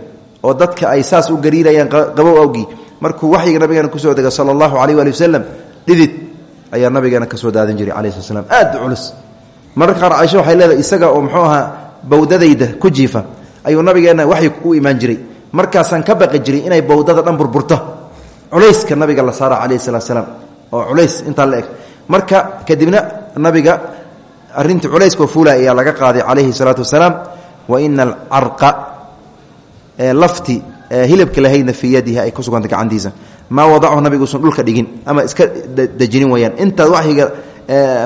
oo dadka ay saas u gariirayaan qabow awgii markuu waxyiga nabigeena ku soo dega sala allahu caleyh waali wasalam dhidid ayaa nabigeena ka soo daadan jiray slat slam aad culus. Mararka qaar caaisha waxay leedahay isaga oo muxuu ahaa bawdadayda ku jiifa ayuu nabigeenna waxyi u imaan jiray. Markaasaan ka baqi jiray inay bowdada dhan burburto. Culayska nabiga la saara calayhi salaam. Oo culays intaa la eg. Marka kadibna nabiga arintii culayskoo fuula ayaa laga qaaday calayhi salaatu wasalaam wa ina alcarqa lafti hilibka lahaydna fii yadihi ay ku sugantay gacantiisa. Maa wadachu nabiga usan dhulka dhigin ama iska dejinin weyaan intaad wayiga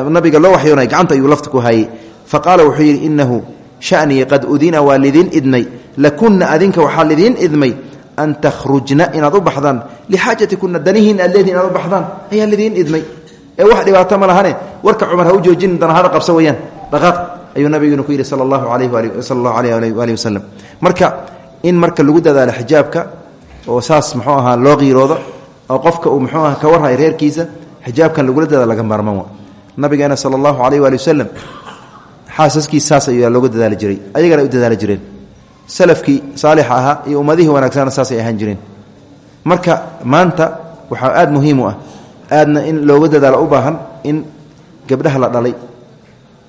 nabiga loo waxyoonay gacanta ayuu lafta ku hayay. Fa wuxuu yidhi inahu shanii qad udina waa lidiin idmay lakunna adinka waxaa lidiin idmay an takhrujna inaad u baxdaan. Lixaajatikuna danihiin aad leedihin inaad u baxdaan ayaa lidiin idmay. Ee wax dhibaato ma lahane warka cumar ha u joojin danahada qabsa weyaan dhaqaaq ayuu nabiguna ku yidhi sala allahu alayh wasalam marka in marka lagu dadaalo xijaabka oo saas muxuu ahaa loo qiiroodo oo qofka uu muxuu aha ka warhay reerkiisa xijaabkan lagula dadaalo laga maarman wa nabigeena sala allahu alayh waali saas ayaa looga dadaali jiray ayagana u dadaali jireen. Salafkii saalixa ahaa iyo ummadihii wanaagsanna saasay ahaan jireen. Marka maanta waxaa aada muhiim u ah aadna in looga dadaalo u baahan in gabdhaha la dhalay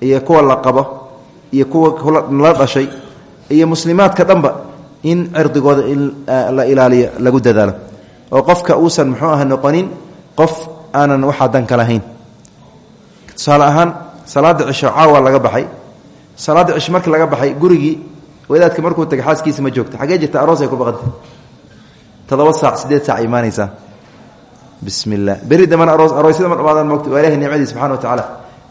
iyo kuwa la qabo iyo kuwa la dhashay iyo muslimaadka dhanba in cirdigooda la ilaaliyo lagu dadaalo. Oo qofka uusan muxuu aha noqonin qof aanan waxaa danka lahayn. Tusaale ahaan salaada cisho caawa laga baxay. Salaada cisho markii laga baxay gurigii wadaadka markuu tagay xaaskiisa ma joogto xaggee jirta aroos ay ku baqantay toddoba saac sideed saac imaanaysaa bismi illah beri aroos aroosyada ma dhamaadaan mogta waa ilahay nicmadii wa tacaala.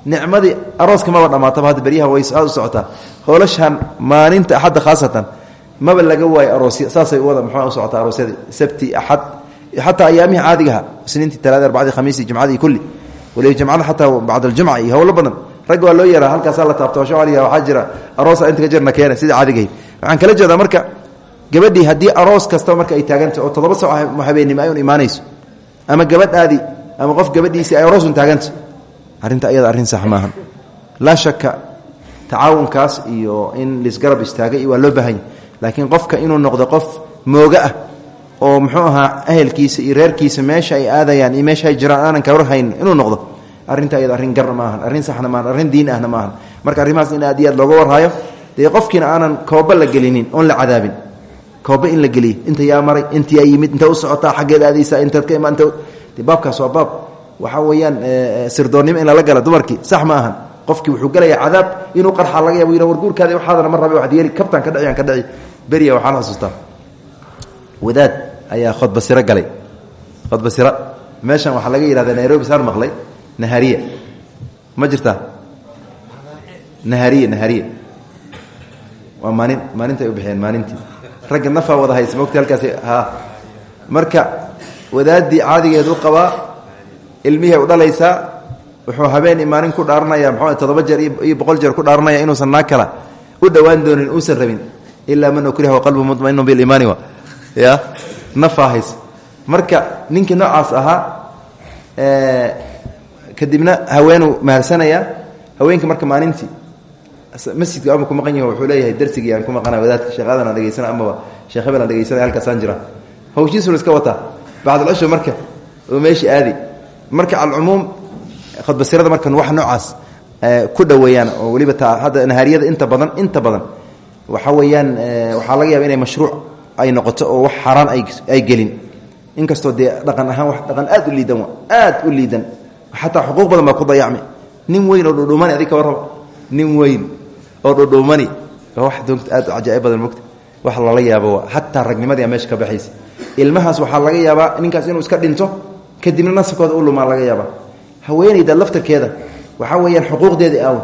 Nicmadii arooska maba dhammaataba hadda beryaha way aada u socotaa. Hoolashan maalinta axadda khaasatan maba laga waayo aroosya saasay wada muxua u socotaa aroosyadii sabti axad xataa ayaamihii caadigaha isniintii talaada arbacdii khamiisii jumcadii kulli. Waliba jumcada xataa bacd aljumca iyo howlo badan. Waa loo yaraa halkaasaa la taabto shacaliga waxaa jira aroosa inta ka jirna keena sida caadigahay waxaan kala jeedaa marka gabadhii haddii aroos kastaba marka ay taaganta oo toddoba sac habeenimo ay un ama gabadhaadii ama qof gabadhiisii ay aroosun taaganta arrinta ayada arrin sax maahan laa shaka iyo in lisgarab istaagay waa loo baahanya laakiin qofka inuu noqdo qof mooga ah oo muxuu ahaa ahelkiisa iyo reerkiisa meesha ay aadayaan iyo meesha ay jiraan aanan ka warhayn inuu noqdo arrinta ayada arrin garna maahan arrin saxna maahan arrin diin ahna maahan marka arrimahaas in aad iyo aad looga warhaayo dee qofkiina aanan kooba la gelinin oon la cadaabin. Kooba in la geliyo inta yaa maray intii yaa yimid inta u socotaa xaggeed aadaysaa intaad ka imaanta baabkaas waa baab. Waxaa weeyaan sirdoonnimo in lala gala dumarkii sax ma ahan qofkii wuxuu gelayaa cadaab inuu qarxa laga yaabo war guurkaada waxaadana ma rabe waxad yeeli kabtaan ka dhaciyaan ka dhaci. Beriya waxaan xasuustaa. Wadaad ayaa khudbasiro galay. Khudbasiro meeshan waxaa laga yidhahdaa nairobi saan maqlay? Nahariya. Ma jirtaa? Nahariya nahariya. Waa maalin maalinta ay u bixiyeen maalintii ragga nafaa wada haysa mogta halkaasi? Ha. Marka wadaaddii caadigeed u qabaa ilmihii u dhalaysaa wuxuu habeen maalin ku dhaaranaya mxuu toddoba jeer iyo boqol jeer ku dhaaranaya inuusan naag kala u dhowaan doonin uusan rabin ilaa man ukriha waqalbu mudmainu biliimaani ya nafaa haysa marka ninkii noocaas ahaa kadibna haweenuu maharsanaya haweenka marka maalintii masjidka ama ku maqan yahi wuxuu leeyahay darsigii aan ku maqana wadaadka sheekhadan aan dhegeysana amaba sheekh hebel aan dhegeysanay halkaasaan jira. Hawshiisu la iska wataa bacdalcisho marka oo meeshii aadi. Marka alcumuum khudbasirada markan wax noocaas ku dhoweeyaan oo weliba taa hadda nahaariyada inta badan inta badan waxa weeyaan waxaa laga yaaba inay mashruuc ay noqoto oo wax xaaraan ay gelin. Inkastoo dee dhaqan ahaan wax dhaqan aad u liidan aad u liidan. Xataa xuquuq badan baa ku dayacmay nin weyn oo dhudhuumani adig ka warraba. Nin weyn oo dhudhuumani wax doonta aad u cajaaib badan mogta wax lala yaabo xataa ragnimadii meesha ka baxaysa. Ilmahaas waxaa laga yaabaa ninkaas inuu iska dhinto kadibna nasabkooda u lumaa laga yaabaa haweenayda laftarkeeda waxaa weeyaan xuquuqdeedii aawa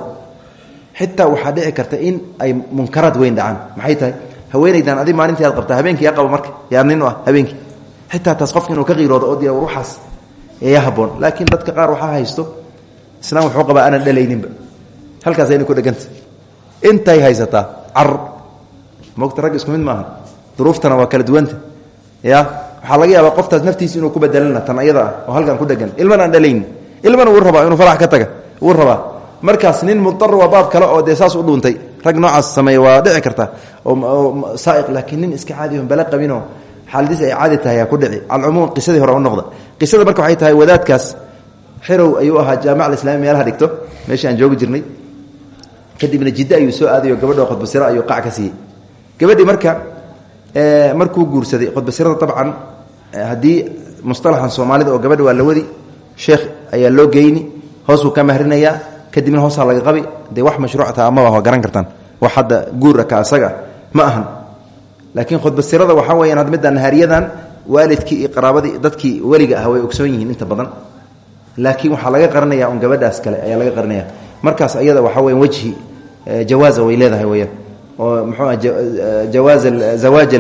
xitaa waxaa dhici karta in ay munkaraad weyn dhacaan. Maxay tahay? Haweenaydan adi maalintii aad qabtaa habeenkii yaa qaba marka yaa nin ah habeenkii. Xitaa taas qofka inuu ka qiiroodo oo diya ruuxaas eeya haboon laakiin dadka qaar waxaa haysto islaam wuxuu qabaa aanan dhalayninba halkaas ayna ku dheganta. Intay haysataa car. Mogta rag isku mid maaha. Duruuftana waa kala duwanta. Ya waxaa laga yaabaa qoftaas naftiisa inuu ku bedelana tan ayada ah oo halkan ku dhegan. Ilman aan dhalaynin ilmana wuu rabaa inuu farax ka taga wuu rabaa. Markaas nin mudar waa baab kale oo dee u dhuuntay. Rag noocaas sameeya waa dhici karta. Oo saaiq laakiin nin iska caadi on bala qabinoo xaaladiis ay caadi tahay ku dhici. Alcumuum qisadii hore u noqda. Qisada marka waxay tahay wadaadkaas xerow ayuu ahaa jaamac alislami meelaha dhigto. Meeshii aan joogi jirnay. Kadibna jiddo ayuu soo aadayo gabadho khudbasiro ayuu qac ka siiyey. Gabadhii marka markuu guursaday khudbasirada dabcan haddii mustalaxan soomaalida oo gabadha waa la wadi sheekh ayaa loo geyni hoosuu ka mahrinayaa kadibna hoosaa laga qabi. Dee wax mashruucta amaba garan kartaan. Wax hadda guuraka asaga ma ahan. Laakiin khudbasirada waxaa weyaan had midda nahaariyadan waalidkii iyo qaraabadii dadkii weliga ah way ogsoon yihiin inta badan. Laakiin waxaa laga qaranaya un gabadhaas kale ayaa laga qaranaya markaas ayada waxaa weya wejhi jawaaza way leedahay weyaan oo muxuu ah jawaaz zawaaj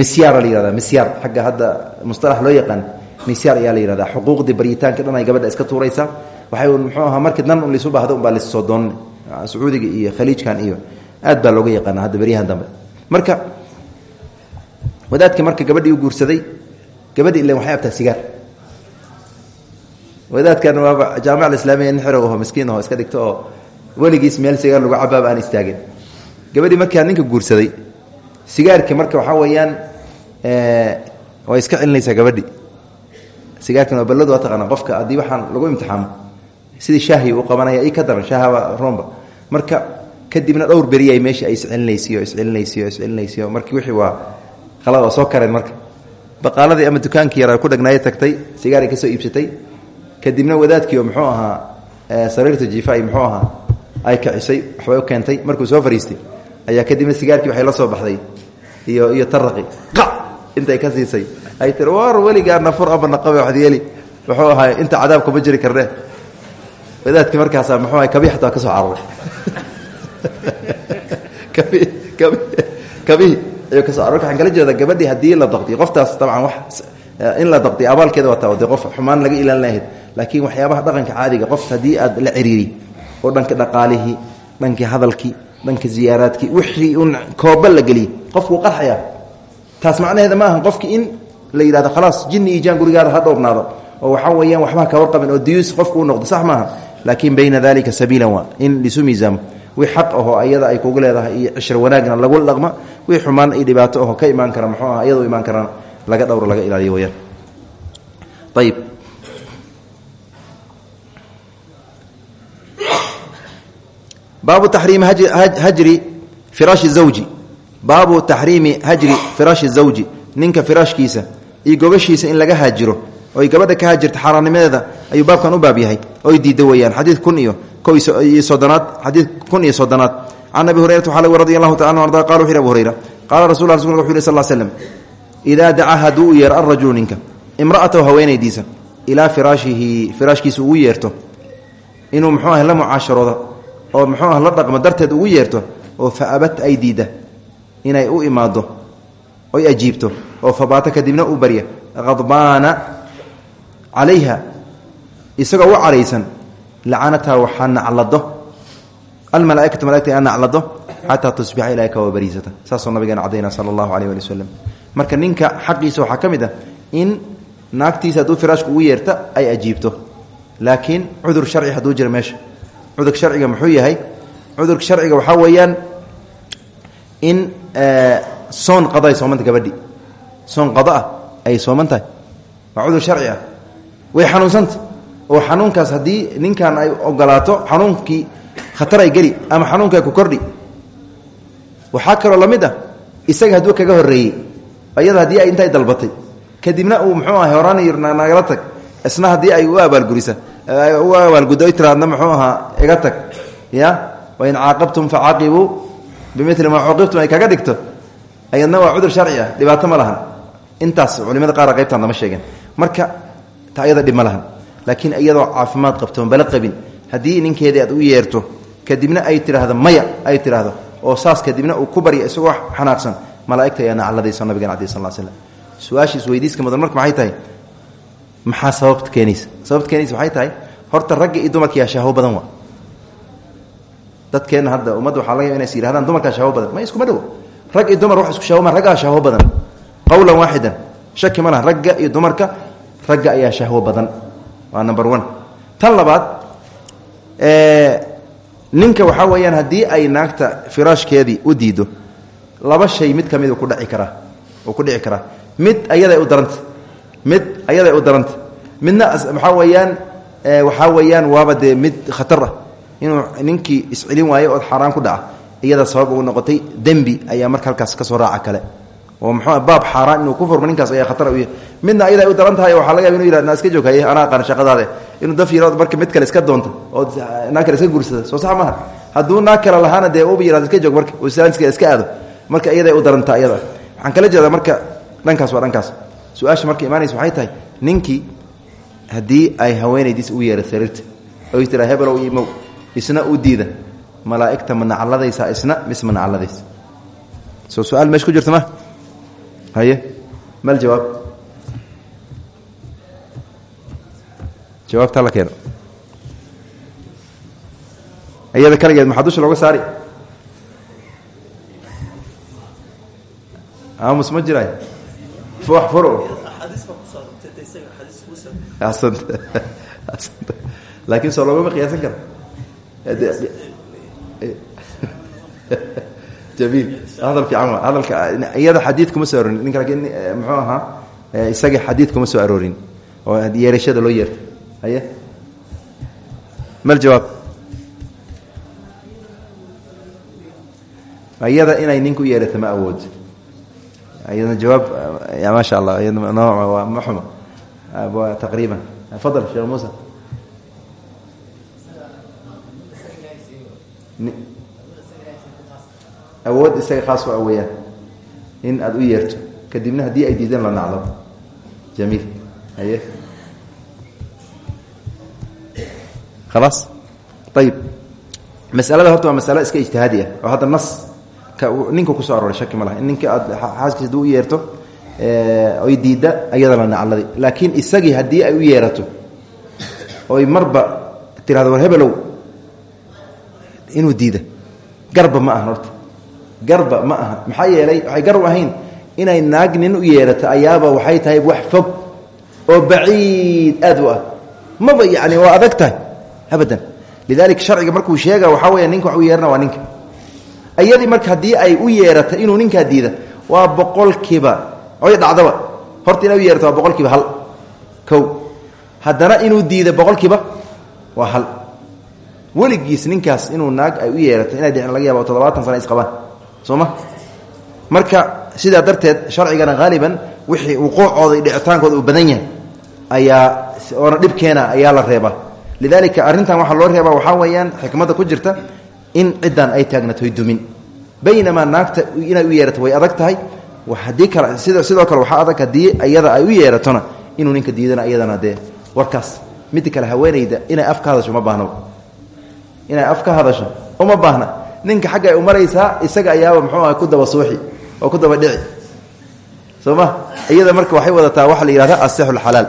misyaar la yihahda misyaar. Xagga hadda mustalax loo yaqaan misyaar ayaa la yihahda xuquuqdii baryitaanka dhan ay gabadha iska tuuraysaa. Waxay muxuu ahaa markii dan un lisu baahdo un baa lissoo doonan sacuudiga iyo khaliijkan iyo aad baa looga yaqaana hadda beryahan dambe. Marka wadaadka marka gabadhii u guursaday gabadhi ilan waxay abtaa sigaar. Wadaadkan waaba jaamica islaamiya nin xerog aho miskiin aho iska dhigto oo meel sigaar lagu cabaaba aan istaagin. Gabadhii markaa ninka guursaday sigaarkii marka waxaa weeyaan way iska celinaysaa gabadhi sigaarkan waa waa taqaana qofka haddii waxaan lagu imtixaamo sidii shaahi uu qabanaya i ka daran shaahaba romba marka kadibna dhowr beriya meeshii ay iscelinaysiyo iscelinaysiyo iscelinaysiyo markii wixii waa qalad soo kareen marka. Baqaaladii ama dukaankii yaraa ku dhagnaaye tagtay sigaaray ka soo iibsatay. Kadibna wadaadkiio muxuu ahaa sariirta jiifa ay muxuu ahaa ay kicisay waxbay u keentay. Markuu soo fariistay ayaa kadibna sigaarkii waxay la soo baxday. Iyo iyo taraqi qac intay ka siisay ay tiri war weligaa nafur aba naqabe waxad yeeli wuxuu ahaa inta cadaabkuma jiri karne. Wadaadki markaasaa muxuu ahay kabii xataa ka soo cararay kabi kabi kabihi ayuu ka so marka waxaan kala jeedaa gabadhii haddii la daqdiyo qoftaas dabcan wax in la daqdiyo abaalkeeda waa taa dee qof xumaan laga ilaalin lahayd. Laakiin waxyaabaha dhaqanka caadiga qof haddii aad la ciriiri oo dhanka dhaqaalihii dhankii hadalkii dhanka ziyaaraadkii wixii un kooba la geliyey qofkuu qarxaya taas macnaheeda ma ahan qofki in la yidhahdo khalaas jinni iyo gurigaada ha oo waxaa weeyaan waxba ka warqabin oo diyuus qofku u noqdo sax maaha. Laakiin bayna dalika sabiilan waa in lisu miisaamo. Wi xaq ahoo ayada ay kugu leedahay iyo cishro wanaagna lagu dhaqma wi xumaan iyo dhibaato aho ka imaan kara muxuu ah iyadoo imaan karana laga dhowro laga ilaaliyo weyaan ayib baabu taxriimi hajri firaashi zawji. Baabu taxriimi hajri firaashi zawji. Ninka firaashkiisa iyo gobashiisa in laga haajiro oy gabadha ka haajirta xaaraannimadeeda ayuu baabkan u baab yahay oy diida weeyaan. Xadiid kun iyo iyo sodonaad xadiid kun iyo soddonaad. Can abi hurayrata waxaa lagu radi allahu taala anu arda qala wuxu hurayra qaala rasul rasulka wuxu yhi sal slm idaa dacaa hadduu u yeero alrajulu ninka imra'atahu haweenaydiisa ilaa firaashihi firaashkiisa ugu yeerto inuu muxuu ah la mucaasharoodo oo muxuu ah la dhaqmo darteed ugu yeerto oo fa abat ay diidda inay u imaado oy ajiibto oo fabaata kadibna u barya qadbaana calayha isagoo u caraysan lacanatha waxaa naclado almalaaikatu malaigta aa naclado xataa tusbixa ilahay kawa bariisata. Saasoo nabigeena cadayna sala allahu aleyh ali waslem marka ninka xaqiisa waxaa ka ah in naagtiisa hadduu firaashku ugu yeerta ay ajiibto. Laakiin cudur sharci hadduu jira meesha. Cudurka muxuu yahay? Cudurka sharciga waxaa weeyaan in soon qado ay soomanta gabadhi soon qado ah ay sooman tahay. Waa cudur sharci ah. Way xanuunsanta. Oo xanuunkaas haddii ninkan ay ogolaato xanuunkii khatar ay geli ama xanuunka ku kordhi. Waxaa kaloo la ah isaga hadduu kaga horreeyey ayada haddii ay intay dalbatay. Kadibna uu muxuu ahay horaan nagala tag. Isna haddii ay u abaalgurisa u abaalguddo y muxuu ahaa iga tag. Ya? Wain caaqabtum facaaqibuu bimili maa cuuqibtum ay kaga dhigto. Ayadna waa cudur sharci ah. Dhibaato ma lahan intaas culimada qaar qaybtaan lama sheegeen marka ta ayada laakiin iyadoo caafimaad qabtoon bala qabin haddii ninkeedii aad u yeerto kadibna ay tidhaahdo maya ay tidhaahdo oo saas kadibna uu ku barya isagoo xanaaqsan malaaigta ayaa nacladaysa nabigan alai sal slam su'aashiis weydiiska mudan marka maxay tahay? Maxaa sababta keenaysa? Sababta keenaysa waxay tahay? Horta ragga iyo yaa shahwo badan wa dadkeenna hadda ummadda waxaa laga inay is yihahdaan dumarkaa badan. Ma iskuma dhowo rag iyo wax isku shahwoma raggaa shahwo badan qowlan waaxidan shaki ma laha ragga iyo dumarka ragga ayaa shahwo badan. Waa number one. Tan labaad ninka waxaa weeyaan haddii ay naagta firaashkeedii u diido laba shay mid ka mid ku dhici karaa uu ku dhici karaa. Mid ayaday u daranta mid ayaday u daranta midna waxaa weeyaan waxaa weeyaan waaba dee mid khatar ah inuu ninkii iscelin waayo ood xaaraan ku dhaca iyada sabab ugu noqotay dembi ayaa marka halkaas ka soo raaca kale oo muxuu baab xaaraan inuu ku furmo ninkaas ayaa khatar u yahay. Midna ayada ay u daran tahay waxaa laga yaba inu yihahd naa iska joog haye anaa shaqadaade. Inuu daf yirado marka mid kale iska doonto oo kale iska guursada soo sax maaha. Hadduu naag kale lahaana dee uba yiraahdo iska joog marka iska iska aado. Marka iyaday u darantaa iyada waxaan kala jeedaa marka dhankaas waa dhankaas. Su'aasha marka imaanaysa waxay tahay ninkii haddii ay haweenaydiis u yeera sariirta oy tiraa hebelow imow isna u diida malaa'igta ma nacladaysaa isna mis ma nacladaysa soo su'aal ku jirta ma haye mal jawaab. Jawaabtaa la keeno. Iyada kaligeed maxaa dusha looga saari? Aamus ma jiraay. Wax furo. Laakiin soo loogama qiyaasan karo jamiil hadal fiican waa hadalka iyada xadiid kuma soo aroorin. Ninka laakiin muxuu ahaa isaga xadiid kuma soo aroorin. Oo yeerashada loo yeerta haye? Mal jawaab. Iyada inay ninku yeerato ma awood. Iyadana jawaab maasha allah iyada nooc waa ma xuma taqriiban. Fadal sheekh muusa awood isaga khaas waa weyaan in aada u yeerto. Kadibna haddii ay diideen la nacdo. Jamiil haye. Khalaas ayib masalada horta waa masalo iska ijtihaadi ah oo hadda nas ka ninka ku soo arooray shaki ma laha. In ninka aad xaaskiisa haduu u yeerto oy diidda ayada la nacladay laakiin isagii haddii ay u yeerato oy marba tirahdo war hebelow inuu diida. Garba ma garba ma aha. Maxaa yeelay waxay gar u ahayn inay naag nin u yeerato ayaaba waxay tahay wax fog oo baciid aad u ah. Maba yani waa adag tahay abadan. Lidalika sharciga markuu sheega waxaa weya ninka wax u yeerana waa ninka. Iyadii marka haddii ay u yeerato inuu ninkaa diida waa boqolkiiba oy dhacdaba. Horta inay u waa boqolkiiba hal. Kow. Haddana inuu diida boqolkiiba waa hal. Weligiis ninkaas inuu naag ay u yeerato inay dhicin laga yaaba toddobaatan sana isqabaan soo ma marka sidaa darteed sharcigana haaliban wixii wuquucooda iyo dhicitaankooda uu badan yahay ayaa oona dhibkeena ayaa la reebaa lidalika arrintan waxaa loo reebaa waxaa weeyaan xikmadda ku jirta in ciddan ay taagnatoy dumin. Baynamaa naagta inay u yeerato way adag tahay. Haddii kale sida sidoo kale waxaa adag haddii iyada ay u yeeratona inuu ninka diidana iyadana dee warkaas. Midda kale haweenayda inay af ka baahno inay af ka uma baahna ninka xagga ay umaraysaa isaga ayaaba muxuu aha ku daba suuxi oo ku daba dhici. Soo ma marka waxay wadataa waxaa la yihahda asixu lxalaal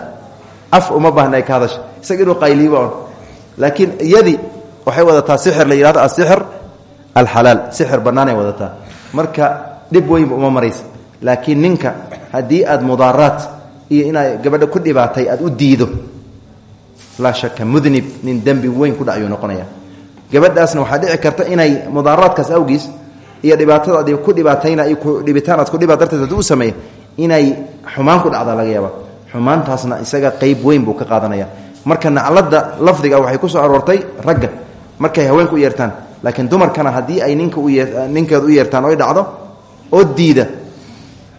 af uma baahna ka hadasho. Isaga inuu qayliiba on laakiin iyadii waxay wadataa sixir la yihahdo asixir alxalaal. Sixir bannaanay wadataa. Marka dhib weynba uma maraysa. Laakiin ninka haddii aad mudaaraad iyo inaa gabadha ku dhibaatay aad u diido laa shaka mudnib nin dembi weyn ku dhacyuu noqonaya gabadhaasna waxaa dhici karta inay mudaaraadkaas awgiis iyo dhibaatada ku dhibaatayna iyo kudhibitaan aad kudhiba darteed haddii u sameeya inay xumaan ku dhacda laga yaaba xumaantaasna isaga qeyb weyn buu ka qaadanaya. Marka naclada lafdiga waxay ku soo aroortay ragga markay haweenka u yeertaan laakiin dumarkana haddii ay ninka ninkeeda u yeertaan oy dhacdo oo diida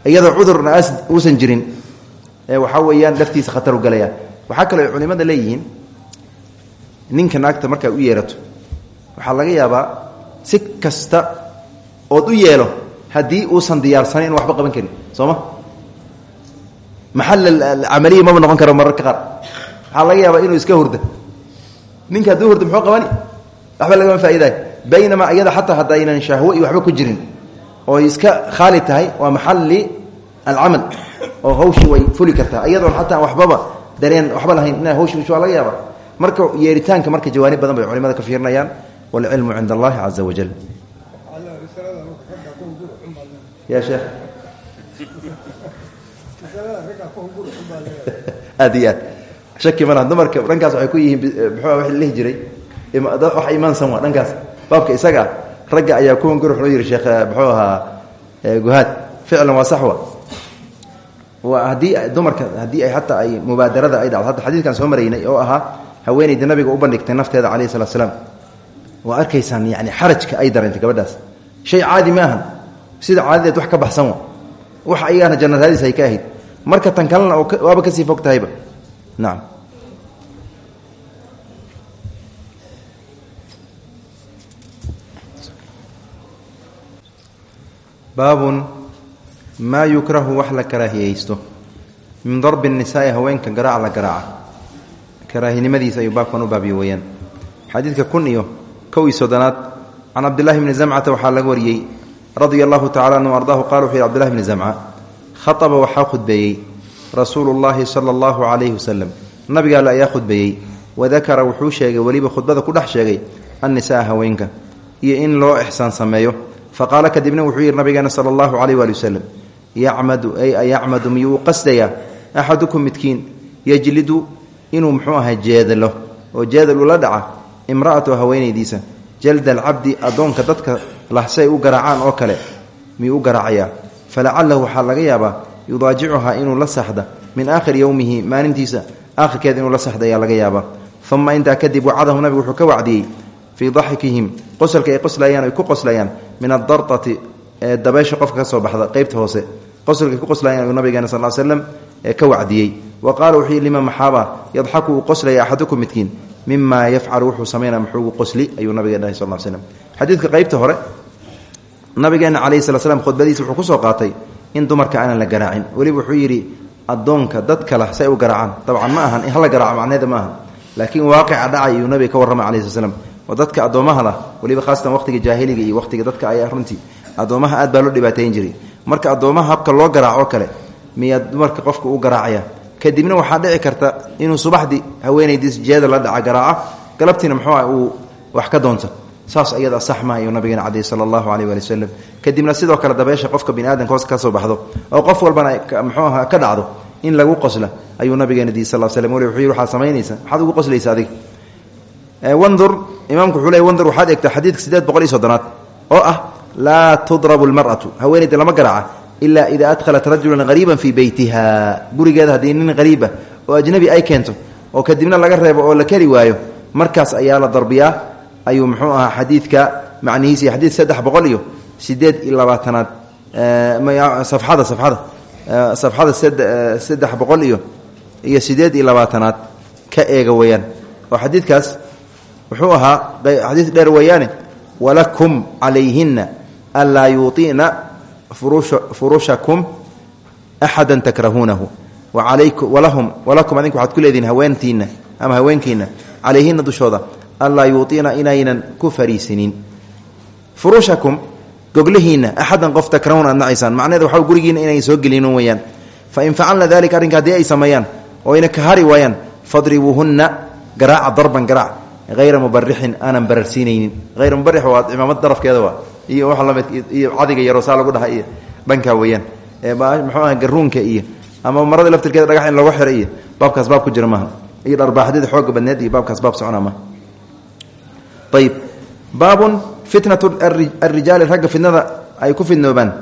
iyadoo cudurna uusan jirin waxaa weeyaan laftiisa khatar u galaya waxaa kaloo culimada leeyihiin ninka naagta markay u yeerato waxaa laga yaabaa si kasta ood u yeelo haddii uusan diyaarsanayn inu waxba qaban karin soo ma maxal camaliya maba noqon karo mararka qaar. Waxaa laga yaabaa inuu iska hurda ninka hadduu hurda muxuu qabani? Waxba lagama faa'idayo baynamaa iyada xataa haddaynan shahwo iyo waxba ku jirin ooy iska khaali tahay waa maxali alcamal oo hawshii way fuli kartaa. Iyadoon xataa waxbaba dareen waxba lahayn ina hawshi waa laga yaaba marka yeeritaanka marka jawaanib badan bay culimada ka fiirinayaan waalcilmu cinda allahi caza wajal aad iyo aad shaki malaha dumarka dhankaas waxay ku yihiin muxuu wa la dhihi jiray wax imaansan waa dhankaas baabka isaga ah ayaa kuwan gurux loo sheekh muxuu ahaa guhaad ficlan waa saxwa waa dumarka haddii ay hataa ay mubaadarada ay dhacdo hadda xadiidkan soo maraynay oo ahaa haweenayda nabiga u bandhigtay nafteeda calayhi salatu slaam waa arkaysaan yani xarajka ay dareentay gabadhaas. Shay caadi ma ahan. Sida caadadeed wax ka baxsan wa wax ayagaana jannataadiis ay ka ahayd. Marka tan kalena waaba ka sii fog tahayba nacam baabun maa yukrahu wax la karaahiyeysto. Min darbi nisaai haweenka garaaca la garaaca. Karaahinimadiisa ayuu baabkan u baabiyo weyaan xadiidka kun iyo kow iyo soddonaad can cabdillahi bni zamcata waxaa laga wariyey radia allahu tacala anhu ardaahu qala wuxu yhi cbdillahi bni zamca khaaba waxaa khudbeeyey rasuulu llaahi sala allahu calayhi wasalam nabiga alle ayaa khudbeeyey wadakara wuxuu sheegay weliba khudbada ku dhex sheegay annisaa haweenka iyo in loo ixsaan sameeyo. Faqaala kadibna wuxuu yidhi nabigeena sala allahu caleyh waali wasalam yacmadu ay ayacmadu miyuu qasdayaa axadukum midkiin yejlidu inuu muxuu ahay jeedalo oo jeedal ula dhaca imra'atu haweenaydiisa jalda alcabdi addoonka dadka lahsay u garaacaan oo kale miyuu u garaacayaa falacalahu waxaa laga yaabaa yudaajicuhaa inuu la saxda min aakhiri yowmihi maalintiisa aakhirkeeda inuu la saxda ayaa laga yaabaa. Uma intaa kadib wacadahu nabigu wuxuu ka wacdiyey fii daxikihim qosalka ay qoslayaan ay ku qoslayaan min adartati ee dabeysha qofka ka soo baxda qeybta hoose. Qosalka ay ku qoslayaan ayuu nabigeena sal slam ka wacdiyey. Wa qaala wuxuu lima maxaaba yadxaku uu qoslaya axadukum midkiin mima yafcalu wuxuu sameynaa muxuugu qosli ayuu nabigeena sal l slm xadiidka qeybta hore nabigeena calayhi sala slam khudbadiisa wuxuu ku soo qaatay in dumarka aanan la garaacin. Weliba wuxuu yidhi addoonka dad kale say u garaacaan. Dabcan ma ahan in hala garaaco macneeda ma aha laakiin waaqica dhacay ayuu nabiga ka warramay calayi sl slam oo dadka addoomaha lah weliba khaasatan waqtiga jaahiliga iyo waqtiga dadka ay runtii addoomaha aad baa loo dhibaateyn jiray. Marka addoomaha habka loo garaaco kale miyaa dumarka qofka u garaacaya kadibna waxaa dhici karta inuu subaxdii haweenaydiis jeeda la dhaca garaaca galabtiina muxuu ah uu wax ka doonta saas ayada sax ma ayuu nabigeena cadeyy sala allahu caleyh waali kadibna sidoo kale dabeesha qofka bini aadamka ka soo baxdo oo qof walbana muxuu aha ka dhacdo in lagu qosla ayuu nabigeena diiy sal slm weli wuxuu yidhi waxaad ugu qoslaysa adiga wandur imaamku wuxuu wandur waxaad eegtaa xadiidka sideed boqol oo ah laa tudrabu lmar'atu. Haweenayda lama garaaca ilaa idaa adkhalat rajulan hariiban fii beytiha gurigeeda haddii nin hariiba oo ajnabi ay keento oo kadibna laga reebo oo la keri waayo markaas ayaa la darbiyaa. Ayuu muxuu ahaa xadiidka macnihiisi xadiid saddex boqol iyo sideed iyo labaatanaad safxada safxada safxada saddex boqol iyo iyo sideed iyo labaatanaad. Ka eega weeyaan. Oo xadiidkaas wuxuu ahaa xadiid dheer weeyaane walakum calayhina anlaa yuuطina furushakum axada takrahuunahu walahum walakum adinku waxaad ku leedihin haweentiinna ama haweenkiina calayhina dushooda anlaa yuuطina inaynan ku fariisinin. Furushakum goglihiinna axadan qof takrahuun aad nacaysaan. Macnaheed waxa gurigiina inay soo gelin weyaan fain facalna dalika arrinka haddii ay sameeyaan oo ayna ka hari waayaan fadribuuhunna darban garaac. Hayra mubarixin aanan bararsiinaynin. Hayra mubarix waa cimaamad darafkeeda waa iyo wax la mid iyo cadiga yaro saa lagu dhaha iyo dhankaa weyaan muxuu aha garuunka iyo ama marada laftirkeeda dhagax in looga xiro baabkaas baab ku jira iyo dharbaaxdida xooga badneed baabkaas baab socona maaha. Ayib baabun fitnatu arijaali ragga fidnada ay ku fidnoobaan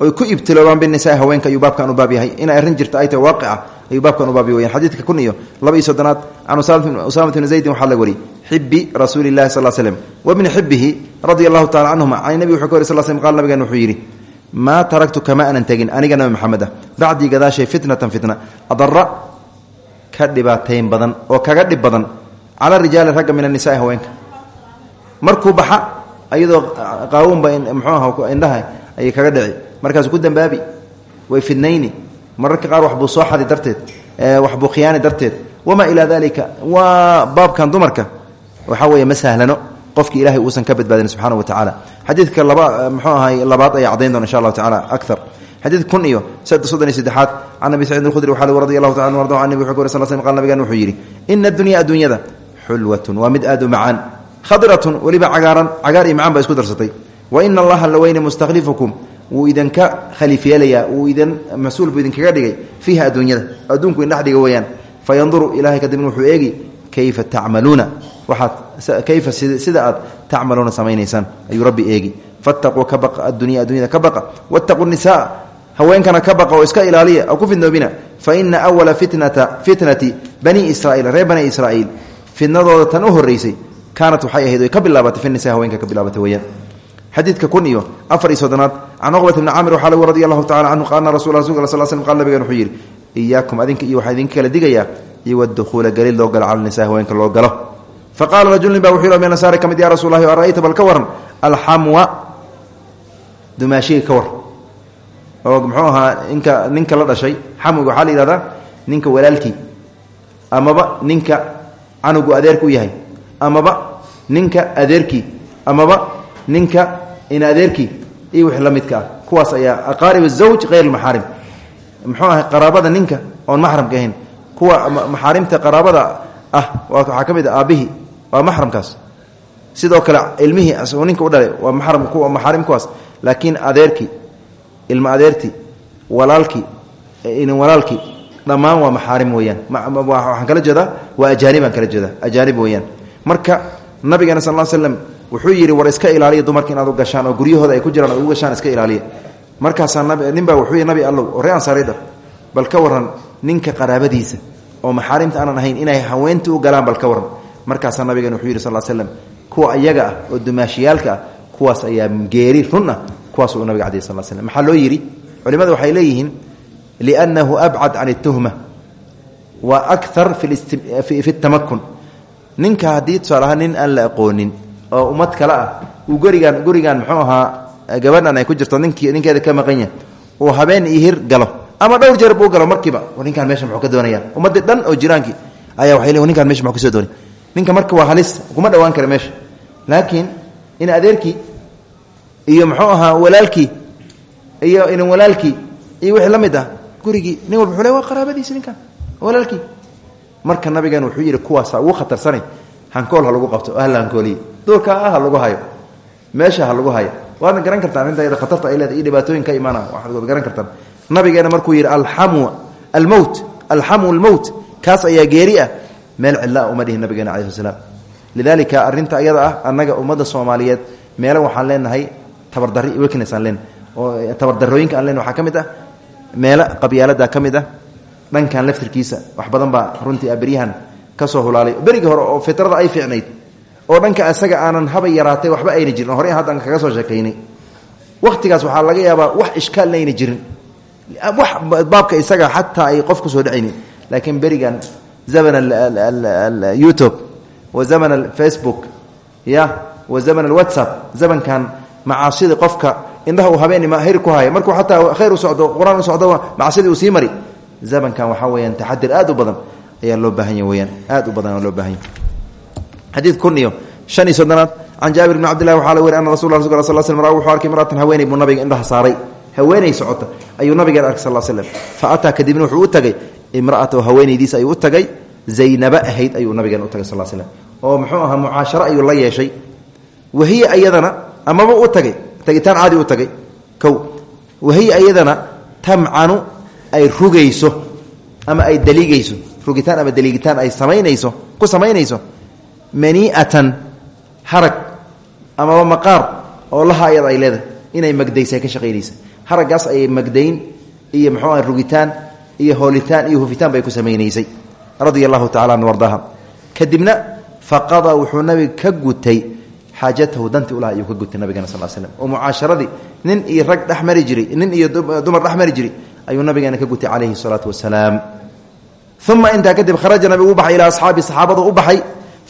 oy ku ibtiloobaan binisaa haweenka ayuu baabkan u baab yahay. Inay arrin jirta ay tahay waaqica ayuu baabkan u baabya weyaan xadiidka kun iyo laba iyo soddonaad can usaamata bni zaydin waxaa laga wariyey xibi rasuuli llahi sal slm wabni xibihi radia allahu tacala canhuma can nebi wuxuu ka wary sal qala nabigan wuxuu yidhi maa taraktu kama aanan aniga nabi maxamed ah gadaashay fitnatan fitna adara ka dhibaatayn badan oo kaga dhib badan cala rijaali ragga min annisaai haweenka. Markuu baxa ayadoo qaawunba mxuu aha indhaha ayay kaga dhici markaasuu ku dambaabi way fidnayni. Mararka qaar waxbuu soo xadi darteed waxbuu khiyaani darteed. Wamaa ilaa dalika waa baabkan dumarka waxaa weeye ma sahlano qofki ilahay uusan ka badbaadin subxaana wa tacaala. Xadiidka laba mxuu ahay labaad ayaa cadayn doona insha allahu tacala aar xadiid kun iyo soddon iyo saddexaad can abi sacid alkhudri waxaa radi allahu taala arda an nebi wuxuu ka sal sl qal nabigan wuxuu yidhi ina addunya adduunyada xulwatun waa mid aad u macaan khadiratun weliba cagaaran cagaar iyo macaan ba isku darsatay. Wa ina allaha laweyne mustakhlifukum wuu idinka khaliif yeelayaa wuu idin mas'uul buu idinkaga dhigay fiiha adduunyada adduunku indhex dhiga weeyaan. Fa yanduru ilahay kadibna wuxuu eegi kayfa tacmaluuna? Kayfa sida aad tacmaluuna samaynaysaan? Ayuu rabbi eegi. Fattaquu ka baqa addunya addunyada ka baqa. Wattaquu nisaa. Haweenkana ka baqa oo iska ilaaliya oo ku fidnoobina fa ina awala fitnata fitnati bani israiil reer bani israa'iil fitnadooda tan u horreysay kaanat waxay ahayd oy ka bilaabatay fi nisa haweenka ka bilaabatay weyaan xadiidka kun iyo afar iyo soddonaad can cuqbat bni camir waxaa lagu radi allahu tacala canhu ana rasul rasulka sal slm qal nabigan wuxuu yidhi iyaakum adinka iyo wadukhuula gelid loo galo cala nisa haweenka loo galo. Fa qaala rajulnin ba wuxuu min nasaari ka mid ya rasul lahi ara'ayta bal ka waran alxamwa dumaashiga ka war. Oo muxuu ahaa ninka ninka la dhashay xamwiga waxaa la yihahdaa ninka walaalkii amaba ninka canugu adeerka u yahay amaba ninka adeerkii amaba ninka in adeerkii iyo wixii la midka ah. Kuwaas ayaa aqaarib azawj hayr ahayn kuwa maxaarimta qaraabada ah waxaa ka mid a aabbihii waa maxramkaas. Sidoo kale ilmihii ninka u dhalay waa maxaarim kuwaas laakiin adeerkii ilma adeertii walaalkii inin walaalkii dhammaan waa maxaarim weeyaan. Waxaan kala jeedaa waa ajaanibaan kala jeedaa ajaanib weeyaan. Marka nabigeena sal l slam wuxuu yidhi war iska ilaaliya dumarka inaad u gashaan oo guryahooda ay ku jiraan ugu gashaan iska ilaaliya. Markaasaa ninbaa wuxuu yidhi nabi allow ree ansaaridha bal ka waran ninka qaraabadiisa oo maxaarimta aanan ahayn inay haweenta u galaan bal ka waran markaasaa nabigeena wuxuu yidhi sal slam kuwa ayaga ah oo dumaashiyaalka ah kuwaas ayaa geeri run ah kuwaas uu nabiga calayi sal slm maxaa loo yidhi? Culimada waxay leeyihiin liannahu abcad can اtuhma wa akar fi tamakun. Ninka haddii tusaalahaan nin aan la aqoonin oo ummad kale ah uu gurigaan gurigaan muxuu ahaa gabadhan ay ku jirto ninkii ninkeeda ka maqan yahay uu habeen iyo galo ama dhowr jeer buu galo markiiba. Ninkaan meesha muxuu ka doonaya ummadii dhan oo jiraankii. Ayaa waxay leeyihiin ninkaan meesha muxuu ka soo doonay? Ninka marka waa halis kuma dhowaan kara meesha. Laakiin in adeerkii iyo muxuu ahaa walaalkii iyo inan walaalkii iyo wixii la mid ah gurigii nin walba wuxuu le waa qaraabadiisi ninkan walaalkii. Marka nabigan wuxuu yidhi kuwaasa ugu khatarsanay hankool ha lagu qabto oo hala hankooliye. Duurka ah ha lagu hayo. Meesha ha lagu hayo. Waadna garan kartaan arrinta iyada khatarta ay leedahay iyo dhibaatooyin ka imaana waxaad garan kartaan nabigeena markuu yidhi almowt alxamu almowt kaas ayaa geeri ah. Meel cidlaa uma dhihin nabigeena calayi sl slam lidaalika arrinta iyada ah annaga ummadda soomaaliyeed meelo waxaan leenahay tabardari weakness aan leenahay oo tabardarooyinka aan leenahay waxaa ka mid ah qabyaalada ka ah dhankan laftirkiisa wax badan baa runtii aberyahan ka hulaalay. Berigii hore oo fitrada ay fiicnayd oo dhanka isaga aanan haba yaraatay waxba ayna jirin hore haddan kaga soo sheekaynay. Wakhtigaas waxaa laga yaabaa wax ishkaalna ayna jirin baabka isaga xataa ay qof ku soo dhacaynin laakiin berigan zaman youtube wa zaman alfacebook ya wa zaman alwhatsapp zamankan macaasida qofka indhaha uu habeenima hayr ku haya markuu xataa khayr u socdo qur'aan u socdo macsidii uu sii mari. Zamankan aad u badan ayaa loo baahanya weyaan aad u badan loo baahanya xadiid kun iyo shan iyo soddonaad can jaabir bni cabdillahi waxaa la weri ana rasul ra wuxuu arkay imraatan haweeney buu nabiga indhaha saaray haweeney socota ayuu nabigeena arkay sal slam fa ataa kadibna wuxuu u tagay imraatahu haweenaydiis ayuu u tagay zaynaba ahayd ayuu nabigeena u tagay sal slam oo muxuu ahaa mucaasharo ayuu la yeeshay. Wahiya iyadana amaba u tagay tagitaan caadi u tagay. Kow wahiya iyadana tamcanu ay rugayso ama ay daliigayso. Rugitaan ama daliigitaan ay samaynayso ku samaynayso maniatan harag amaba maqaar oo laha ayada ay leedahay. Inay magdaysa ka shaqaynaysa haraggaas ayay magdayn iyo muxuu aha rugitaan iyo hoolitaan iyo hufitaan bay ku samaynaysay. Radia allahu an ardaaha kadibna faqadaa wuxuu nabiga ka gutay xaajatahu dantii ulaha ayuu ka gutay nabigana sal slm oo mucaasharadii nin iyo rag dhex mari jiray nin iyo dumar dhex mari jiray ayuu nabigeena ka gutay calayhi salaatu wasalaam uma intaa kadib kharaja nabigu u baxay ilaa asxaabi saxaabadu u baxay.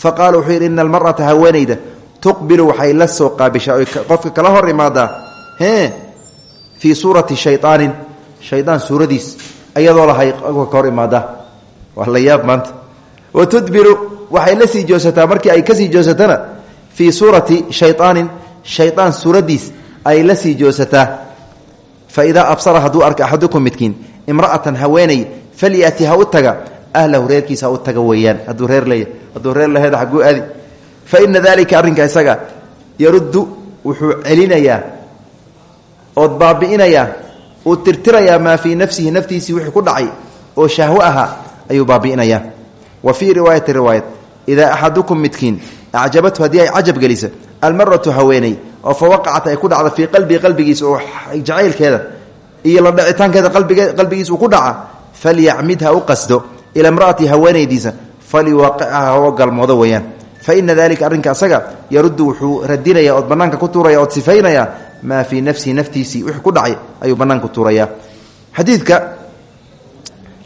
Fa qaala wuxuu yidhi ina tuqbilu waxay soo qaabishaa qofka kala hor imaadaa fii suurati shayaanin shayaan suuradiis ayadoo lahay ka hor imaadaa waa la yaab maanta. Wa tudbiru waxay la sii markii ay ka sii joogsatana fii suurati shayaanin shayaan suuradiis ay la sii joogsataa fa idaa absara hadduu arka axadukum midkiin imra'atan haweeney falyati ha u taga ahlahu reerkiisa ha u taga weeyaan. Hadduu reer leeya hadduu reer laheeda xaguu aadi. Fa ina dalika arrinka isaga yaruddu wuxuu celinayaa ood baabi'inayaa uu tirtirayaa maa fii nafsihi naftiisii wixii ku dhacay oo shahwo ahaa ayuu baabi'inayaa wa fii riwaayati riwaayat idaa axadukum midkiin acjabathu haddii ay cajab gelisa almaratu haweeney oo fa waqacat ay ku dhacda fii qalbii qalbigiisa oo jacaylkeeda iyo la dhacitaankeeda qalbigiisa uu ku dhaca falyacmid ha u qasdo ila imra'ati haweenaydiisa faliwaaqicha ha galmoodo weeyaan. Fa ina dalika arrinka asaga yaruddu wuxuu radinaya ood bannaanka ku tuuraya ood sifaynaya maa fii nafsihi naftiisii wixii ku dhacay ayuu bannaanka ku tuuraya xadiidka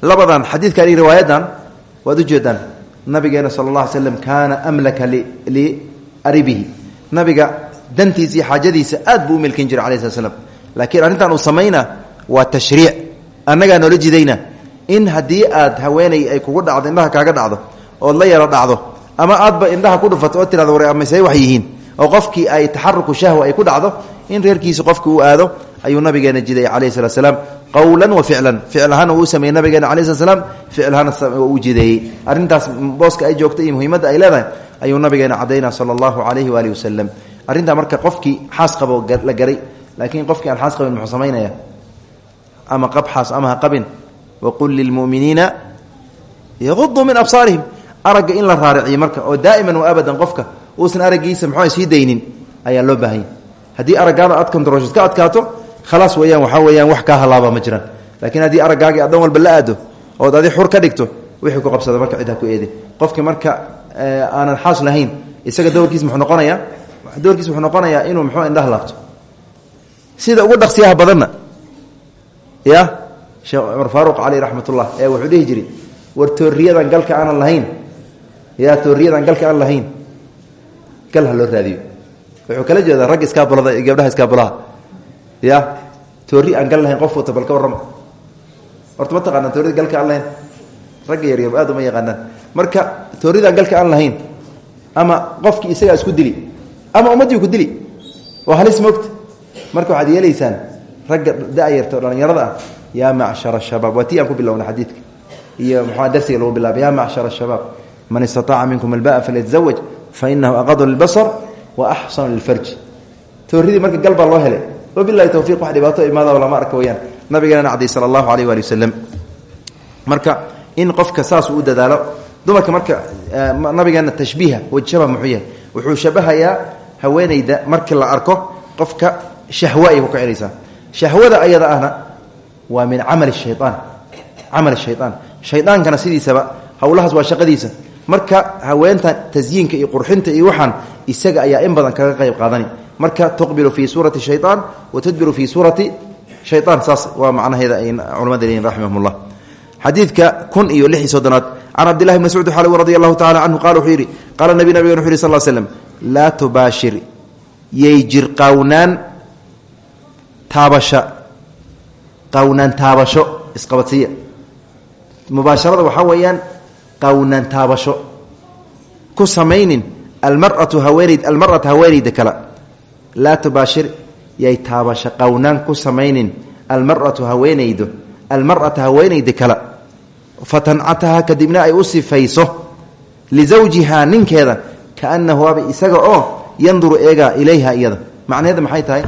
labadan xadiidkan iyo riwaayadan waad ujeedaan nabigeena sala allah alay slam kaana amlaka liaribihi nabiga dantiisa iyo xaajadiisa aad buu u milkin jiray alai slat slam laakiin arrintan uu samayna waa tashriic. Annagaa noola jidayna in haddii aad haweeney ay kugu dhacdo indhaha kaaga dhacdo ood la yaro dhacdo ama aadba indhaha ku dhufato oo tirado war qofkii ay ay ku in reerkiisa qofkii uu aado ayuu nabigeena jiday calayhi salat slaam qowlan wa ficlan. Ficil ahaana uu sameeyey nabigeena calayi slat slam ficil ahaana uu jideeyey. Arrintaas booska ay joogta iyo ay leedahay ayuu nabigeena cadaynaa sala allahu calayhi waalihi wasalam marka qofkii xaas qabo la garay laakiin qofkii aan xaas qabin muxuu ama qab xaas ama ha qabin? Waqul lilmuminiina yaquduu min absaarihim. Aragga in la raariciyo marka oo daa'iman wa abadan qofka uusan araggiisa muxuu sii daynin ayaa loo baahanya haddii araggaada aad kontaroshid ka adkaato khalaas weeyaan waxaa weeyaan wax kaa halaaba ma jiraan. Laakiin haddii araggaagii addan walba la aado xur ka dhigto wixii ku qabsada marka cid ku eedin. Qofkii marka aanan xaas lahayn isaga dowrkiis muxuu noqonayaa dowrkiis wuxuu noqonayaa inuu muxuu indhaha laabto. Sida ugu dhaqsiyaha badanna ya sheekh cumar faaruq caleyh raxmatullah ee wuxuu dhihi jiray war tooriyadan galka aanan lahayn ya tooriyadan galka aan lahayn gal ha loo wuxuu kala jeedaa ragga iskaabulada iyo gabdhaha iskaabulaha ya toori aan gal lahayn qof wata bal ka horta ma taqaanaan toorida galka aan lahayn? Ragga yaryar aad uma yaqaanaan. Marka tooridan galka aan lahayn ama qofkii isagaa isku dili ama ummaddii ku dili waa halis moogta. Marka waxaad yeelaysaan ragga da-yarta o dhallinyarada ah yaa macshara shabaab waa iyo muxua darsiga lagu bilaabay yaa macshara man istataaca minkum albaa falyatazawaj fa inahu aqadu lilbasar wa axsanu lilfarji tooridii marka gal baa loo helay. Wabilahi towfiiq wax dhibaato imaadaba lama arka weyaan nabigeena cadiy sala allahu alayh waali wasalam marka in qofka saas uu dadaalo dumarka marka nabigeena tashbiiha wajshaba muxuu yahay wuxuu shabahayaa haweenayda markii la arko qofka shahwa ay ku kicinaysaa shahwada ayada ahna waa min camali shayaan camal shayaan shaydaankana sidiisaba howlahaas waa shaqadiisa marka haweenta tasyiinka iyo qurxinta iyo waxaan isaga ayaa in badan kaga qayb qaadani. Marka tuqbilu fii suurati shayaan wa tudbiru fii suurati shayaan saas waa macnaheeda ay culamada leeyihiin raximahum llah xadiidka kun iyo lix iyo soddonaad. Can cabdillahi bn mascuud xalw radi allahu tacala canhu qala wuxuu yidhi qaala nabi nabigan wuxu yhi sal slm laa tubaashir yay jir qaawnaan taabasha qawnaan taabasho isqabadsiiya mubaasharada waxaa weeyaan qawnaan taabasho ku samaynin almaratu haweenayd almarata haweenayda kale. Laa tubaashir yay taabasho qawnaan ku samaynin almaratu haweenaydo almarata haweenayda kale. Fatancataha kadibna ay u sifayso lisawjihaa ninkeeda kaanahu waaba isaga oo yanduru eegaa ilayha iyada. Macnaheeda maxay tahay?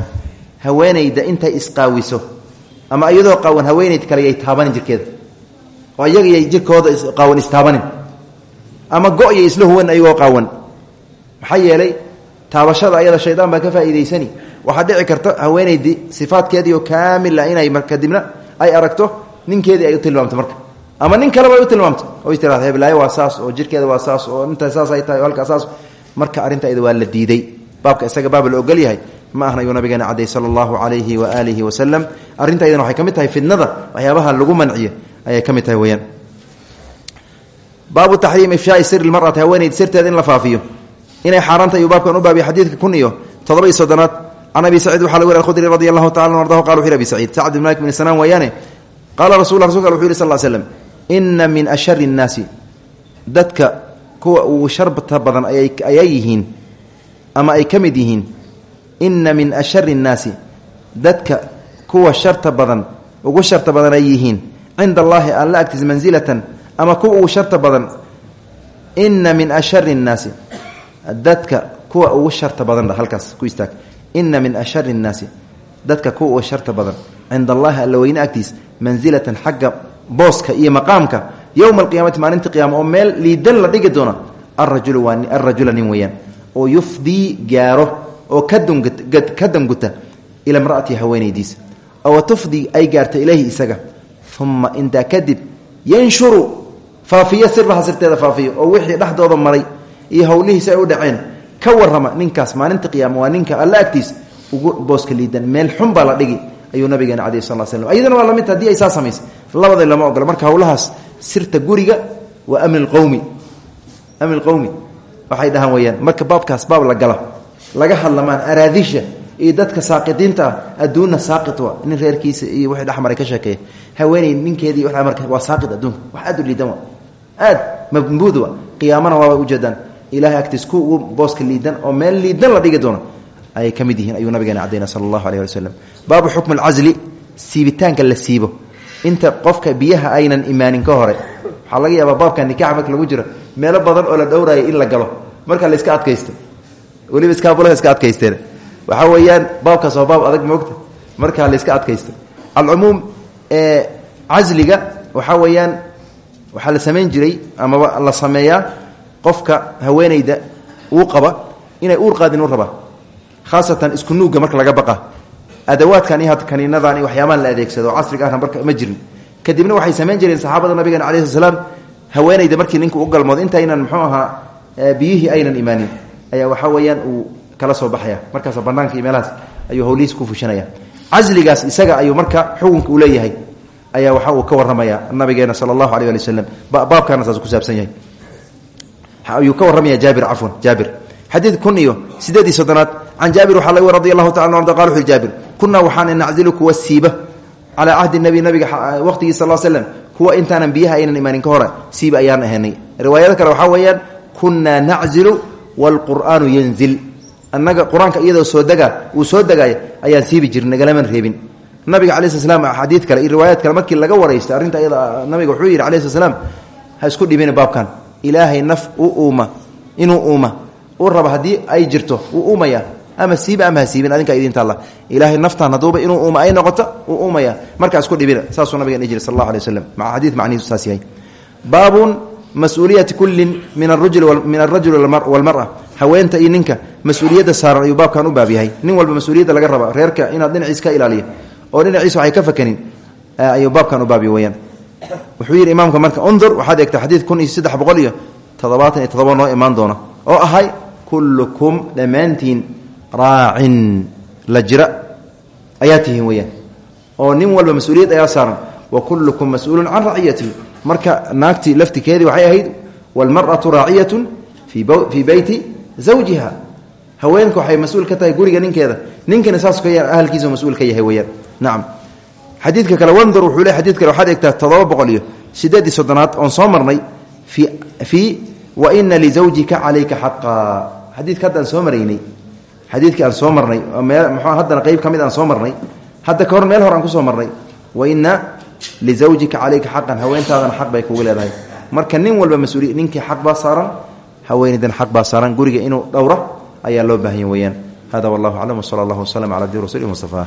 Haweenayda intay isqaawiso ama iyadoo qaawan haweenayd kale yay taabanin jirkeeda oo iyaga yay jirkooda qaawan istaabanin. Ama go-ya isla huwan ayagoo qaawan. Maxaa yeelay taabashada ayada shaydaan baa ka faa'iidaysani. Waxaa dhici karta haweenaydii sifaadkeedii oo kaamila inay kadibna ay aragto ninkeedii ay u tilmaamto marka. Ama nin kaleba ay u tilmaamto. Oo is tirahdo heblaayo waa saas oo jirkeeda waa saas oo inta saas ay tahay oo halkaa saas. Marka arrinta ma ahna ayuu nabigeena caday sala allahu calayhi wa aalihi wasalam arrinta waxay ka tahay fidnada waxyaabaha lagu manciyo ayay ka mid tahay weyaan baabu taxriim ifshaai siri marati haweenayd sirteeda in la faafiyo. Inay xaaraanta ayuu baabkan u baabiya xadiidka kun iyo toddoba iyo soddonaad can abi lagu yih alkhudri radi allahu tacala an ardahu qala wuxu yhi malik bin sanaan weeyaane qaala rasul rasulka wuxu yhi sal l slam ina min ashari nnaasi dadka kuwa ugu sharta badan ayay yihiin ama ay ka yihiin ina min ashari nnaasi dadka kuwa sharta badan ugu sharta badan yihiin cinda allaahi alla agtiis mansilatan ama kuwa ugu sharta badan ina min ashari nnaasi dadka kuwa ugu sharta badan halkaas ku istaag. Ina min ashari nnaasi dadka kuwa ugu sharta badan cinda allaahi alla weyne agtiis mansilatan xagga booska iyo maqaamka yowma alqiyaamati maalinta qiyama oo meel liidan la dhigi doona arajulu waa arajula nin weeyaan oo yufdii gaaro oo ka danguta ila mraati haweenaydiisa. Oo tufdii ay gaarta ilayhi isaga. Uma intaa kadib yanshuru faafiyo siraha sirteeda faafiyo oo wixii dhexdooda maray iyo howlihiisa ay u dhaceen ka warrama ninkaas maalinta qiyaama ninka alla ugu booska liidan. Meel xun baa la dhigi ayuu nabigeena caleyhi sal slm iyadana waa la mid haddii ay saa labada lama ogola. Marka howlahaas sirta guriga waa amni lqowmi amni lqowmi waxay dhahaan weyaan marka baabkaas baab la gala laga hadlamaan araadisha iyo dadka saaqidiinta ah adduunna saaqit wa nin reerkiisa iyo wixii dhexmaray ka sheekeeya haweeney ninkeedii w marka waa saaqid adduunka. Wax aad u liidan wa aad mambuud wa qiyaamana waaba ujeedaan ilahay agtiis booska liidan oo meel liidan la dhigi doono. Ayay ka yihiin ayuu nabigeena cadayna sala allahu aleyh ali waslem baabu siibitaanka la siibo. Inta qofka biyaha aynan imaanin ka hore waxaa laga yaabaa baabka marka lagu jiro meelo badan oo la dhowraayo in la galo. Marka la iska adkaysto weliba iskaabulaha iska adkaysteen. Waxaa weeyaan baabkaas waa baab adag moogta markaa la iska adkaysto. Alcumuum casliga waxaa weeyaan waxaa la samayn jiray amaba la sameeyaa qofka haweenayda uu qaba inay uur qaadin u rabaa khaasatan isku nuugga marka laga baqa. Adawaadkan iyo kaniinadan iyo la adeegsado. Casriga ahna marka ma jirin. Kadibna waxay samayn jireen saxaabada nabigeena calayi sl slaam markii ninka u galmoodo intaynan muxuu ahaa biyihii aynan imaanin ayaa waxaa weeyaan uu kala soo baxaya. Markaas banaanka iyo meelahaas ayuu hawlihiis ku fushanaya. Casligaas isaga ayuu marka xukunka uu leeyahay ayaa waxa uu ka waramaya nabigeena sala allahu aleyh ali waslem baabkaana saas ku saabsan yahay. Ayuu ka warramaya jaabir cafwan jaabir. Xadiid kun iyo sideed iyo soddonaad can jaabir waxaa laga radi allahu taala arda qala wuxu jaabir kunaa waxaan naczilu kuwa siiba calaa cahdi nabi nabiga waqtigii sal slm kuwa intaanan biyaha aynan imaanin ka hore siiba ayaan ahaynay. Riwaayada kale waxaa weeyaan kunaa naczilu waalqur'aanu yanzil annaga qur'aanka soo degaa uu soo degaaya ayaan siibi jirin nagalaman reebin nabiga cala sl slam kale iyo riwaayaad kale markii laga waraystay arrinta iyada nabiga wuxuu yidhi calayi sl ha isku dhibina baabkan ilaahay naf uuma inuu uuma u raba haddii ay jirto uumaya ama siiba ama ha siibin adinka idinta alla ilaahay naftan hadduuba inuu uuma ay noqoto uumaya markaa isku dhibina saasuu nabiga dhihi jiri sal allah alay waslam macnihiisu saas baabun mas'uuliyati kullin min min alrajuli walmara haweenta iyo ninka mas'uuliyadda saaran ayuu baabkan u baab yahay nin walba mas'uuliyadda laga raba reerka inaad dhinaciis ka ilaaliya. Oo dhinaciisa waxay ka fakanin ayuu baabkan u baabya weyaan wuxuu yidhi imaamka marka undur waxaad eegta xadiid kun iyo saddex boqol iyo toddobaatan iyo toddoba noo imaan doona. Oo ahay kullukum dhammaantiin raacin la jira. Ayaa tihiin weyaan oo nin walba mas'uuliyad ayaa saaran wa kullukum can raciyatihi marka naagtii laftikeedii waxay ahayd waalmar'atu raaciyatun fii beyti zawjiha haweenka waxay mas'uul ka tahay guriga ninkeeda. Ninkana saas ahalkiisa mas'uul ka yahay weyaan nacam xadiidka kale wandur wuxuu le xadid kale waxaad eegtaa toddoba iyo sideed iyo soddonaad oon soo wa ina lizawjika calayka xaqa. Xadiidka hadda aan soo maraynay aan soo marnay mxu haddana qeyb aan soo marnay hadda ka hor meel hor aan ku soo marnay wa ina lizawjika calayka xaqan haweentaadana xaq bay kugu leedahay marka nin walba mas'uuliy ninkii xaq baa saaran haweenaydan xaq baa saaran guriga inuu dhowro ayaa loo baahanya weyaan hada wallahu aclam wsala allah waslm cala abdi rasuuli mustafa